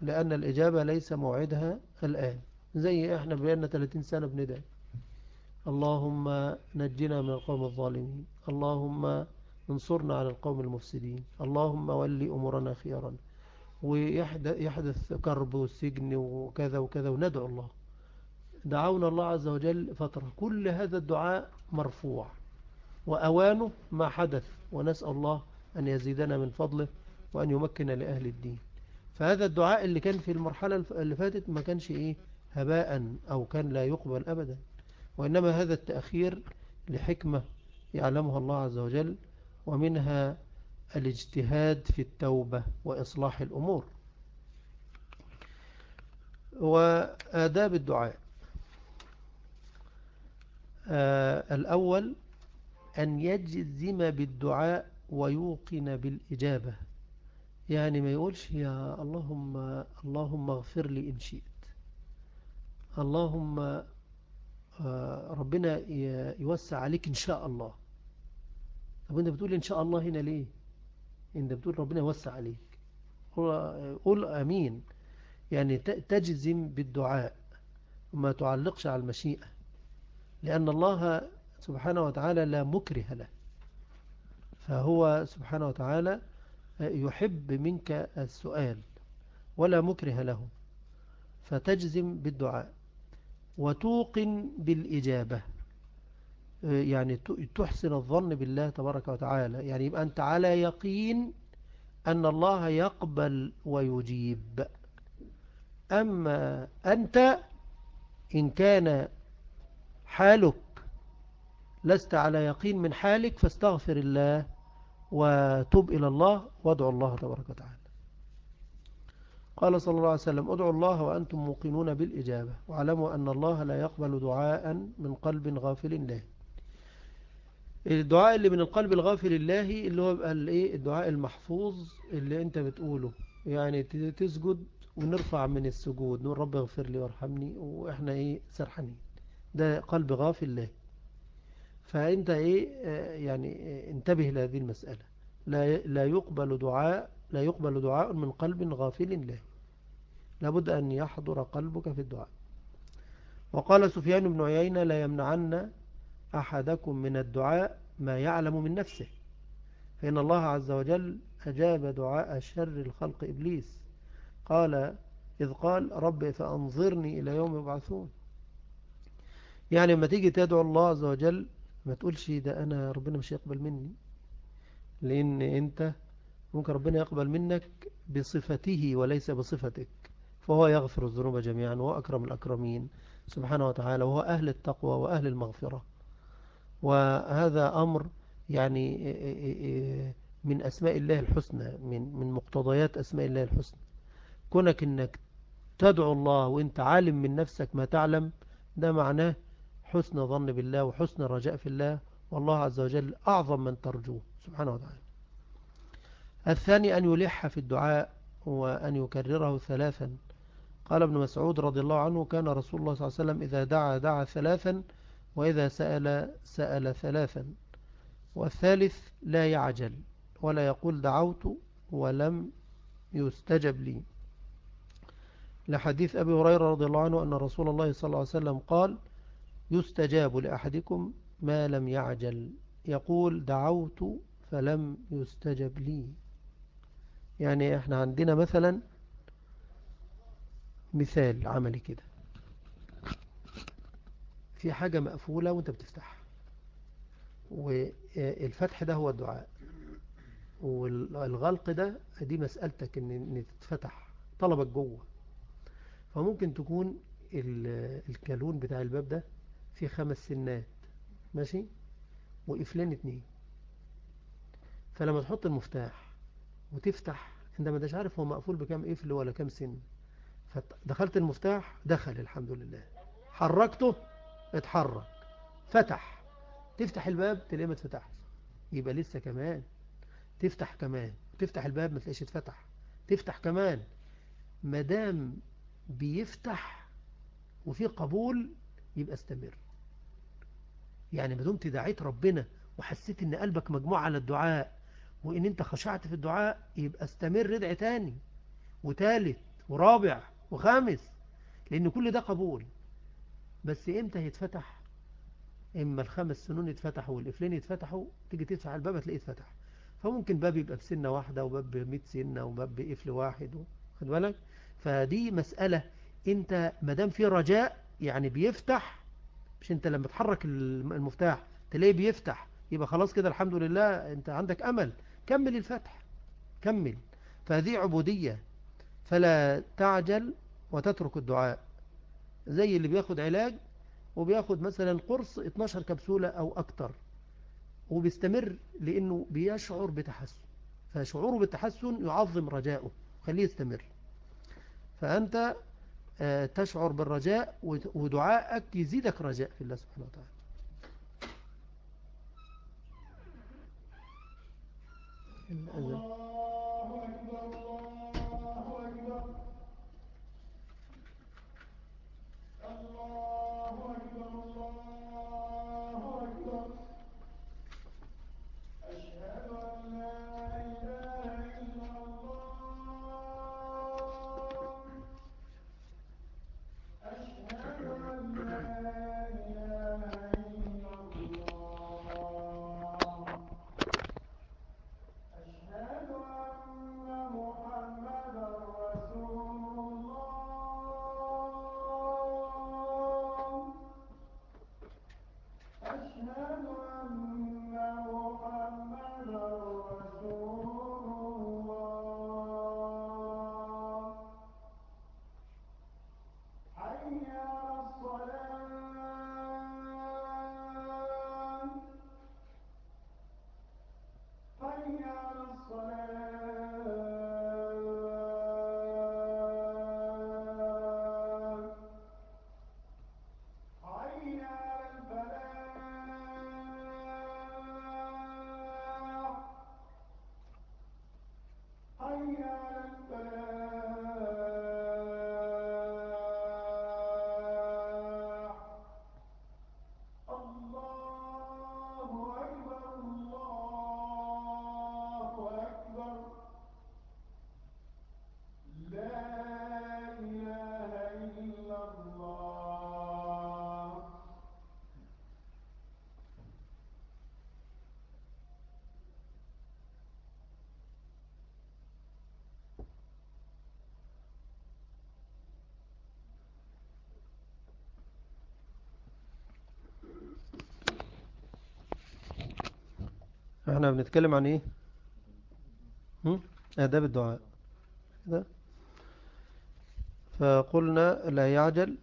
لأن الإجابة ليس موعدها الآن. زي إحنا بقينا 30 سنة بندعي. اللهم نجنا من القوم الظالمين. اللهم انصرنا على القوم المفسدين. اللهم ولي أمورنا خيارا ويحدث كرب والسجن وكذا وكذا وندعو الله. دعونا الله عز وجل فترة. كل هذا الدعاء مرفوع. وأوانه ما حدث ونسأل الله أن يزيدنا من فضله وأن يمكن لأهل الدين. فهذا الدعاء اللي كان في المرحلة اللي فاتت ما كانش إيه هباء أو كان لا يقبل أبدا. وإنما هذا التأخير لحكمة يعلمها الله عز وجل ومنها الاجتهاد في التوبة وإصلاح الأمور. وآداب الدعاء. آه الأول أن يجزم بالدعاء ويوقن بالإجابة. يعني ما يقولش يا اللهم اللهم اغفر لي إن شئت. اللهم آه، ربنا يوسع عليك إن شاء الله. طب أنت بتقول إن شاء الله هنا ليه؟ أنت بتقول ربنا يوسع عليك. قول أمين. يعني تجزم بالدعاء وما تعلقش على المشيئة. لأن الله سبحانه وتعالى لا مكره له. فهو سبحانه وتعالى يحب منك السؤال ولا مكره له. فتجزم بالدعاء وتوقن بالإجابة. يعني تحسن الظن بالله تبارك وتعالى. يعني يبقى أنت على يقين أن الله يقبل ويجيب. أما أنت إن كان حالك لست على يقين من حالك فاستغفر الله وتب إلى الله وادعو الله تبارك وتعالى. قال صلى الله عليه وسلم ادعوا الله وأنتم موقنون بالإجابة واعلموا أن الله لا يقبل دعاء من قلب غافل له. الدعاء اللي من القلب الغافل الله اللي هو الإيه؟ الدعاء المحفوظ اللي أنت بتقوله. يعني تسجد ونرفع من السجود نقول رب اغفر لي وارحمني وإحنا إيه؟ سرحانين. ده قلب غافل له. فأنت إيه يعني انتبه لهذه المسألة. لا لا يقبل دعاء لا يقبل دعاء من قلب غافل له. لابد أن يحضر قلبك في الدعاء. وقال سفيان بن عيينة لا يمنعن أحدكم من الدعاء ما يعلم من نفسه. فإن الله عز وجل أجاب دعاء شر الخلق إبليس. قال إذ قال رب فأنظرني إلى يوم يبعثون. يعني لما تيجي تدعو الله عز وجل ما تقولش ده أنا ربنا مش يقبل مني. لأن أنت ممكن ربنا يقبل منك بصفته وليس بصفتك فهو يغفر الذنوب جميعا وهو أكرم الأكرمين سبحانه وتعالى وهو أهل التقوى وأهل المغفرة. وهذا أمر يعني من أسماء الله الحسنى من من مقتضيات أسماء الله الحسنى. كونك أنك تدعو الله وأنت عالم من نفسك ما تعلم ده معناه حسن ظن بالله وحسن الرجاء في الله والله عز وجل أعظم من ترجوه سبحانه وتعالى. الثاني أن يلح في الدعاء وأن يكرره ثلاثا. قال ابن مسعود رضي الله عنه كان رسول الله صلى الله عليه وسلم إذا دعا دعا ثلاثا وإذا سأل سأل ثلاثا. والثالث لا يعجل ولا يقول دعوت ولم يستجب لي. لحديث أبي هريرة رضي الله عنه أن رسول الله صلى الله عليه وسلم قال يستجاب لأحدكم ما لم يعجل. يقول دعوت فلم يستجب لي. يعني إحنا عندنا مثلا مثال عملي كده. في حاجة مقفولة وأنت بتفتحها. والفتح ده هو الدعاء. والغلق ده دي مسألتك إن, إن تتفتح طلبك جوه. فممكن تكون الكالون بتاع الباب ده فيه خمس سنات ماشي؟ وقفلين اتنين. فلما تحط المفتاح وتفتح انت ما عارف هو مقفول بكام قفل ولا كام سن. فدخلت المفتاح دخل الحمد لله. حركته اتحرك. فتح. تفتح الباب تلاقيه ما اتفتحش. يبقى لسه كمان. تفتح كمان. تفتح الباب ما تلاقيش اتفتح. تفتح كمان. مدام بيفتح وفي قبول يبقى استمر. يعني ما دمت دعيت ربنا وحسيت إن قلبك مجموع على الدعاء وإن أنت خشعت في الدعاء يبقى استمر ادعي تاني وتالت ورابع وخامس لأن كل ده قبول. بس إمتى يتفتح؟ إما الخمس سنون يتفتحوا والقفلين يتفتحوا تيجي تدفع الباب تلاقيه اتفتح. فممكن باب يبقى بسنة واحدة وباب ب 100 سنة وباب بقفل واحد خد بالك؟ فدي مسألة أنت مدام في رجاء يعني بيفتح مش انت لما تحرك المفتاح تلاقيه بيفتح يبقى خلاص كده الحمد لله انت عندك أمل. كمل الفتح كمل. فهذه عبودية. فلا تعجل وتترك الدعاء. زي اللي بياخد علاج وبياخد مثلا قرص 12 كبسولة أو أكتر وبيستمر لأنه بيشعر بتحسن. فشعوره بالتحسن يعظم رجاءه خليه يستمر. فأنت آه، تشعر بالرجاء ودعائك يزيدك رجاء في الله سبحانه وتعالى. الله. إحنا بنتكلم عن إيه؟ آداب الدعاء. كده؟ فقلنا لا يعجل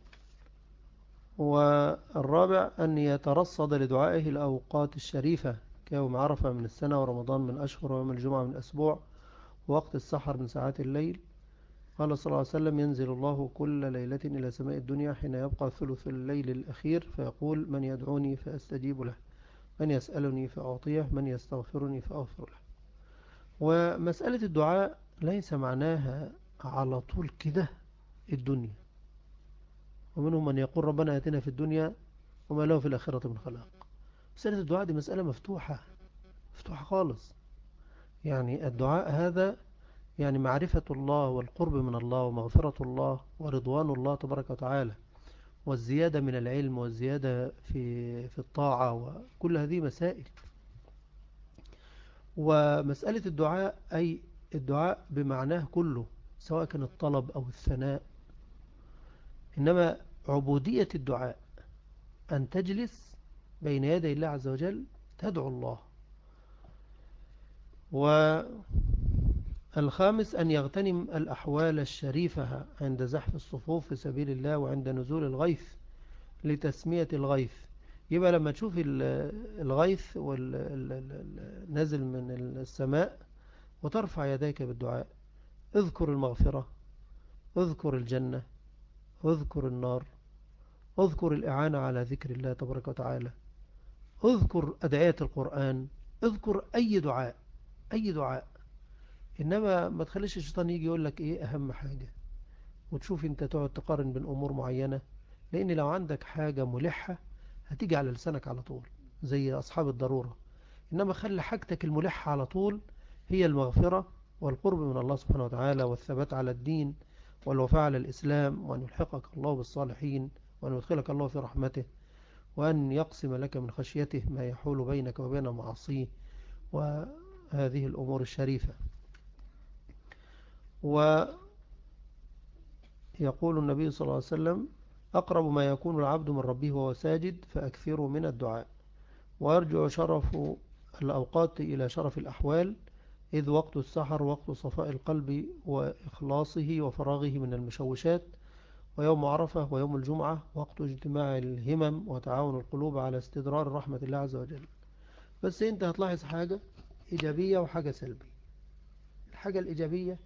والرابع أن يترصد لدعائه الأوقات الشريفة كيوم عرفة من السنة ورمضان من أشهر ويوم الجمعة من أسبوع ووقت السحر من ساعات الليل. قال صلى الله عليه وسلم ينزل الله كل ليلة إلى سماء الدنيا حين يبقى ثلث الليل الأخير فيقول من يدعوني فأستجيب له. من يسألني فأعطيه من يستغفرني فأغفر له. ومسألة الدعاء ليس معناها على طول كده الدنيا. ومنهم من يقول ربنا أتنا في الدنيا وما له في الآخرة من خلاق. مسألة الدعاء دي مسألة مفتوحة مفتوحة خالص. يعني الدعاء هذا يعني معرفة الله والقرب من الله ومغفرة الله ورضوان الله تبارك وتعالى. والزيادة من العلم والزيادة في في الطاعة وكل هذه مسائل. ومسألة الدعاء أي الدعاء بمعناه كله سواء كان الطلب أو الثناء. إنما عبودية الدعاء أن تجلس بين يدي الله عز وجل تدعو الله. الخامس أن يغتنم الأحوال الشريفة عند زحف الصفوف في سبيل الله وعند نزول الغيث لتسمية الغيث. يبقى لما تشوف الغيث نازل من السماء وترفع يديك بالدعاء اذكر المغفرة اذكر الجنة اذكر النار اذكر الإعانة على ذكر الله تبارك وتعالى اذكر أدعية القرآن اذكر أي دعاء أي دعاء. إنما ما تخليش الشيطان يجي يقول لك إيه أهم حاجة؟ وتشوف أنت تقعد تقارن بين أمور معينة لأن لو عندك حاجة ملحة هتيجي على لسانك على طول زي أصحاب الضرورة. إنما خلي حاجتك الملحة على طول هي المغفرة والقرب من الله سبحانه وتعالى والثبات على الدين والوفاء على الإسلام وأن يلحقك الله بالصالحين وأن يدخلك الله في رحمته وأن يقسم لك من خشيته ما يحول بينك وبين معصيه وهذه الأمور الشريفة. ويقول النبي صلى الله عليه وسلم أقرب ما يكون العبد من ربه وهو ساجد فأكثروا من الدعاء. ويرجع شرف الأوقات إلى شرف الأحوال إذ وقت السحر وقت صفاء القلب وإخلاصه وفراغه من المشوشات ويوم عرفة ويوم الجمعة وقت اجتماع الهمم وتعاون القلوب على استدرار رحمة الله عز وجل. بس أنت هتلاحظ حاجة إيجابية وحاجة سلبية. الحاجة الإيجابية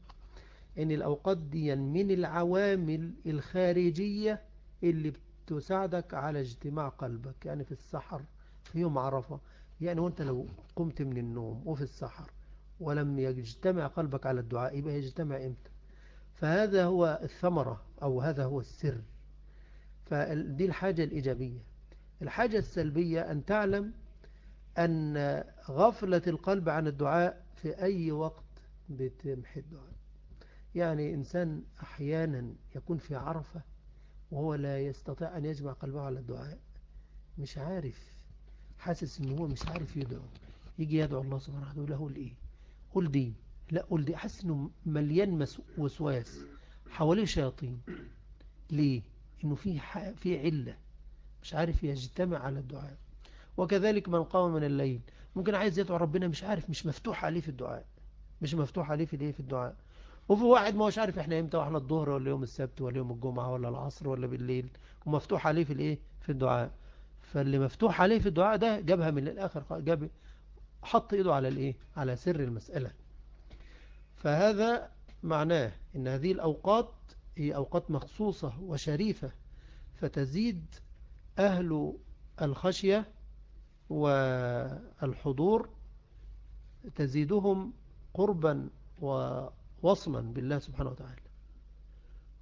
إن الأوقات دي من العوامل الخارجية اللي بتساعدك على اجتماع قلبك يعني في السحر في يوم عرفة يعني وأنت لو قمت من النوم وفي السحر ولم يجتمع قلبك على الدعاء يبقى يجتمع إمتى؟ فهذا هو الثمرة أو هذا هو السر. فدي الحاجة الإيجابية. الحاجة السلبية أن تعلم أن غفلة القلب عن الدعاء في أي وقت بتمحي الدعاء. يعني إنسان أحيانا يكون في عرفة وهو لا يستطيع أن يجمع قلبه على الدعاء. مش عارف حاسس أنه هو مش عارف يدعو. يجي يدعو الله سبحانه وتعالى يقول له قول إيه قول دي لا قول دي حاسس أنه مليان وسواس حواليه شياطين ليه؟ أنه في في علة. مش عارف يجتمع على الدعاء. وكذلك من قام من الليل. ممكن عايز يدعو ربنا مش عارف مش مفتوح عليه في الدعاء. مش مفتوح عليه في الإيه؟ في الدعاء. وفي واحد ما هوش عارف إحنا إمتى وإحنا الظهر ولا يوم السبت ولا يوم الجمعة ولا العصر ولا بالليل ومفتوح عليه في الايه؟ في الدعاء. فاللي مفتوح عليه في الدعاء ده جابها من الآخر جاب حط ايده على الايه؟ على سر المسألة. فهذا معناه إن هذه الأوقات هي أوقات مخصوصة وشريفة فتزيد أهل الخشية والحضور تزيدهم قربا ووصلا بالله سبحانه وتعالى.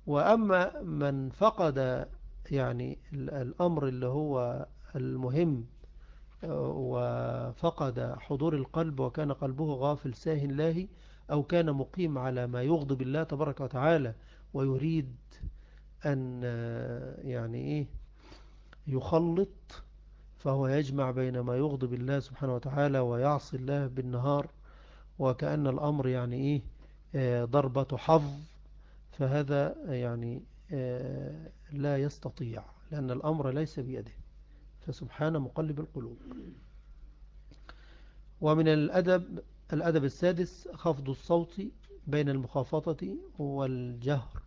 وأما من فقد يعني الأمر اللي هو المهم وفقد حضور القلب وكان قلبه غافل ساهن لاهي أو كان مقيم على ما يغضب الله تبارك وتعالى ويريد أن يعني إيه يخلط فهو يجمع بين ما يغضب الله سبحانه وتعالى ويعصي الله بالنهار وكأن الأمر يعني إيه آه، ضربة حظ فهذا يعني آه، لا يستطيع لأن الأمر ليس بيده. فسبحان مقلب القلوب. ومن الأدب الأدب السادس خفض الصوت بين المخافضة والجهر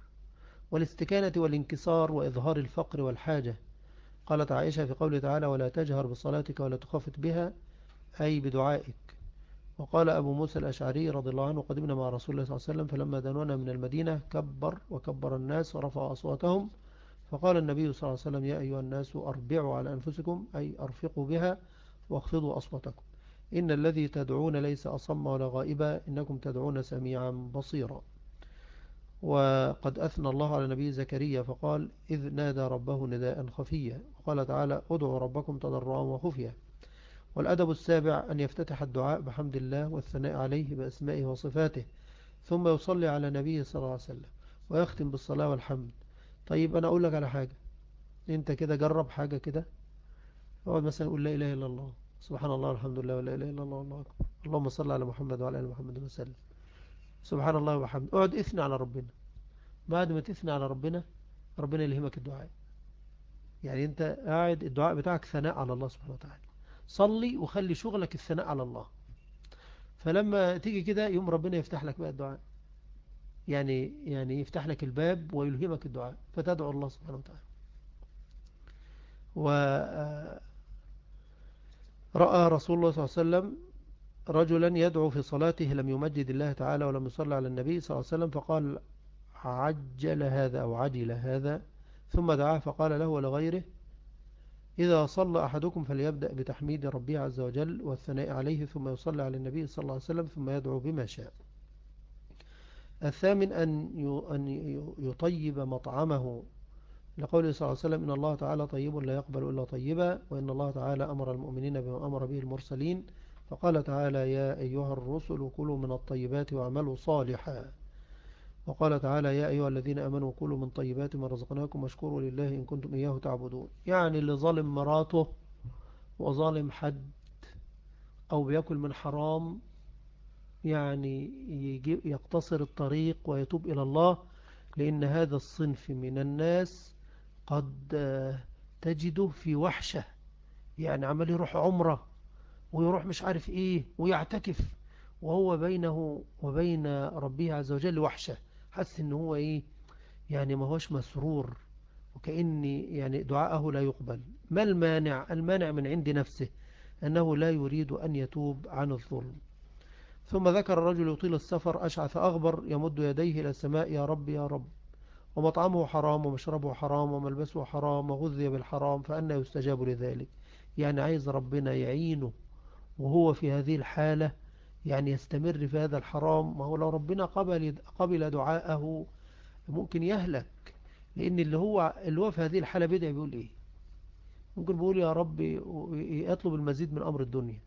والاستكانة والانكسار وإظهار الفقر والحاجة. قالت عائشة في قوله تعالى ولا تجهر بصلاتك ولا تخافت بها أي بدعائك. وقال أبو موسى الأشعري رضي الله عنه قدمنا مع رسول الله صلى الله عليه وسلم فلما دنونا من المدينة كبر وكبر الناس ورفع أصواتهم فقال النبي صلى الله عليه وسلم يا أيها الناس أربعوا على أنفسكم أي أرفقوا بها واخفضوا أصواتكم. إن الذي تدعون ليس أصم ولا غائبا إنكم تدعون سميعا بصيرا. وقد أثنى الله على نبي زكريا فقال إذ نادى ربه نداء خفيا. وقال تعالى ادعوا ربكم تضرعا وخفيا. والأدب السابع أن يفتتح الدعاء بحمد الله والثناء عليه بأسمائه وصفاته ثم يصلي على نبيه صلى الله عليه وسلم ويختم بالصلاة والحمد. طيب أنا أقول لك على حاجة. أنت كده جرب حاجة كده. اقعد مثلا قول لا إله إلا الله. سبحان الله والحمد لله ولا إله إلا الله والله أكبر. اللهم صل على محمد وعلى آل محمد وسلم. سبحان الله وبحمده اقعد اثني على ربنا. بعد ما تثني على ربنا ربنا يلهمك الدعاء. يعني أنت قاعد الدعاء بتاعك ثناء على الله سبحانه وتعالى. صلي وخلي شغلك الثناء على الله. فلما تيجي كده يوم ربنا يفتح لك بقى الدعاء. يعني يعني يفتح لك الباب ويلهمك الدعاء. فتدعو الله سبحانه وتعالى. ورأى رسول الله صلى الله عليه وسلم رجلا يدعو في صلاته لم يمجد الله تعالى ولم يصلي على النبي صلى الله عليه وسلم فقال عجل هذا أو عجل هذا ثم دعاه فقال له ولغيره إذا صلى أحدكم فليبدأ بتحميد ربه عز وجل والثناء عليه ثم يصلي على النبي صلى الله عليه وسلم ثم يدعو بما شاء. الثامن أن يطيب مطعمه. لقوله صلى الله عليه وسلم إن الله تعالى طيب لا يقبل إلا طيبا وإن الله تعالى أمر المؤمنين بما أمر به المرسلين. فقال تعالى يا أيها الرسل كلوا من الطيبات واعملوا صالحا. وقال تعالى يا أيها الذين أمنوا كلوا من طيبات ما رزقناكم واشكروا لله إن كنتم إياه تعبدون. يعني اللي ظالم مراته وظالم حد أو بيأكل من حرام يعني يقتصر الطريق ويتوب إلى الله لأن هذا الصنف من الناس قد تجده في وحشة. يعني عمال يروح عمرة ويروح مش عارف إيه ويعتكف وهو بينه وبين ربه عز وجل وحشة. حس إن هو إيه يعني ما هوش مسرور وكأن يعني دعاءه لا يقبل. ما المانع؟ المانع من عند نفسه أنه لا يريد أن يتوب عن الظلم. ثم ذكر الرجل يطيل السفر أشعث أغبر يمد يديه إلى السماء يا رب يا رب. ومطعمه حرام ومشربه حرام وملبسه حرام وغذي بالحرام فأنا يستجاب لذلك. يعني عايز ربنا يعينه وهو في هذه الحالة يعني يستمر في هذا الحرام. ما هو لو ربنا قبل, قبل دعاءه ممكن يهلك لأن اللي هو, اللي هو في هذه الحالة بدأ بيقول إيه؟ ممكن بيقول يا رب يطلب المزيد من أمر الدنيا.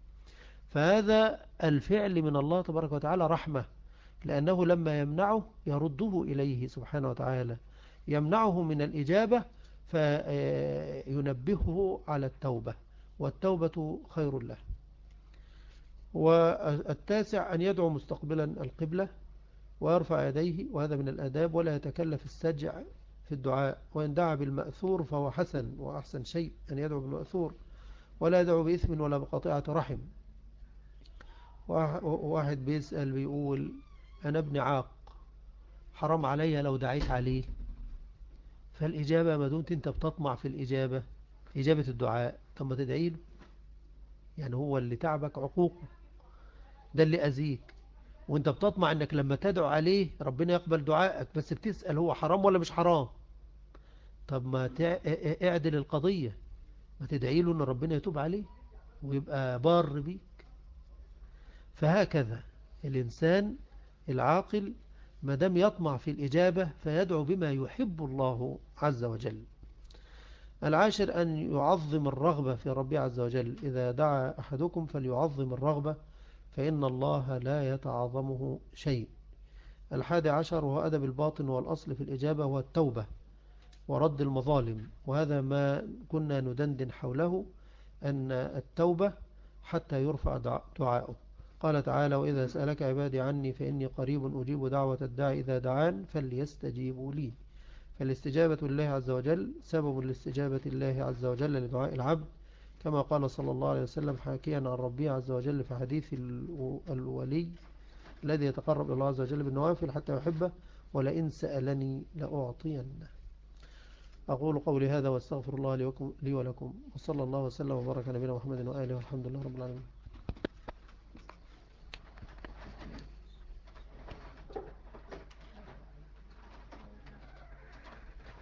فهذا الفعل من الله تبارك وتعالى رحمة لأنه لما يمنعه يرده إليه سبحانه وتعالى. يمنعه من الإجابة فينبهه على التوبة والتوبة خير له. والتاسع أن يدعو مستقبلا القبلة ويرفع يديه وهذا من الأداب ولا يتكلف السجع في الدعاء. وإن دعا بالمأثور فهو حسن وأحسن شيء أن يدعو بالمأثور ولا يدعو بإثم ولا بقطيعة رحم. واحد بيسأل بيقول أنا ابن عاق حرام علي لو دعيت عليه. فالإجابة ما دونت أنت بتطمع في الإجابة إجابة الدعاء. طب ما تدعي له يعني هو اللي تعبك عقوقه. ده اللي أذيك. وأنت بتطمع إنك لما تدعو عليه ربنا يقبل دعائك بس بتسأل هو حرام ولا مش حرام؟ طب ما اعدل القضية. ما تدعي له إن ربنا يتوب عليه ويبقى بار بيك. فهكذا الإنسان العاقل ما دام يطمع في الإجابة فيدعو بما يحب الله عز وجل. العاشر أن يعظم الرغبة في ربي عز وجل. إذا دعا أحدكم فليعظم الرغبة فإن الله لا يتعظمه شيء. الحادي عشر هو أدب الباطن والأصل في الإجابة هو التوبة ورد المظالم. وهذا ما كنا ندندن حوله أن التوبة حتى يرفع دعاؤه. قال تعالى وإذا سألك عبادي عني فإني قريب أجيب دعوة الداعي إذا دعان فليستجيبوا لي. فالاستجابة لله عز وجل سبب لاستجابة الله عز وجل لدعاء العبد كما قال صلى الله عليه وسلم حاكيا عن ربي عز وجل في حديث الولي الذي يتقرب إلى الله عز وجل بالنوافل حتى يحبه ولئن سألني لأعطينه. أقول قولي هذا وأستغفر الله لي ولكم. وصلى الله وسلم وبارك على نبينا محمد وآله والحمد لله رب العالمين.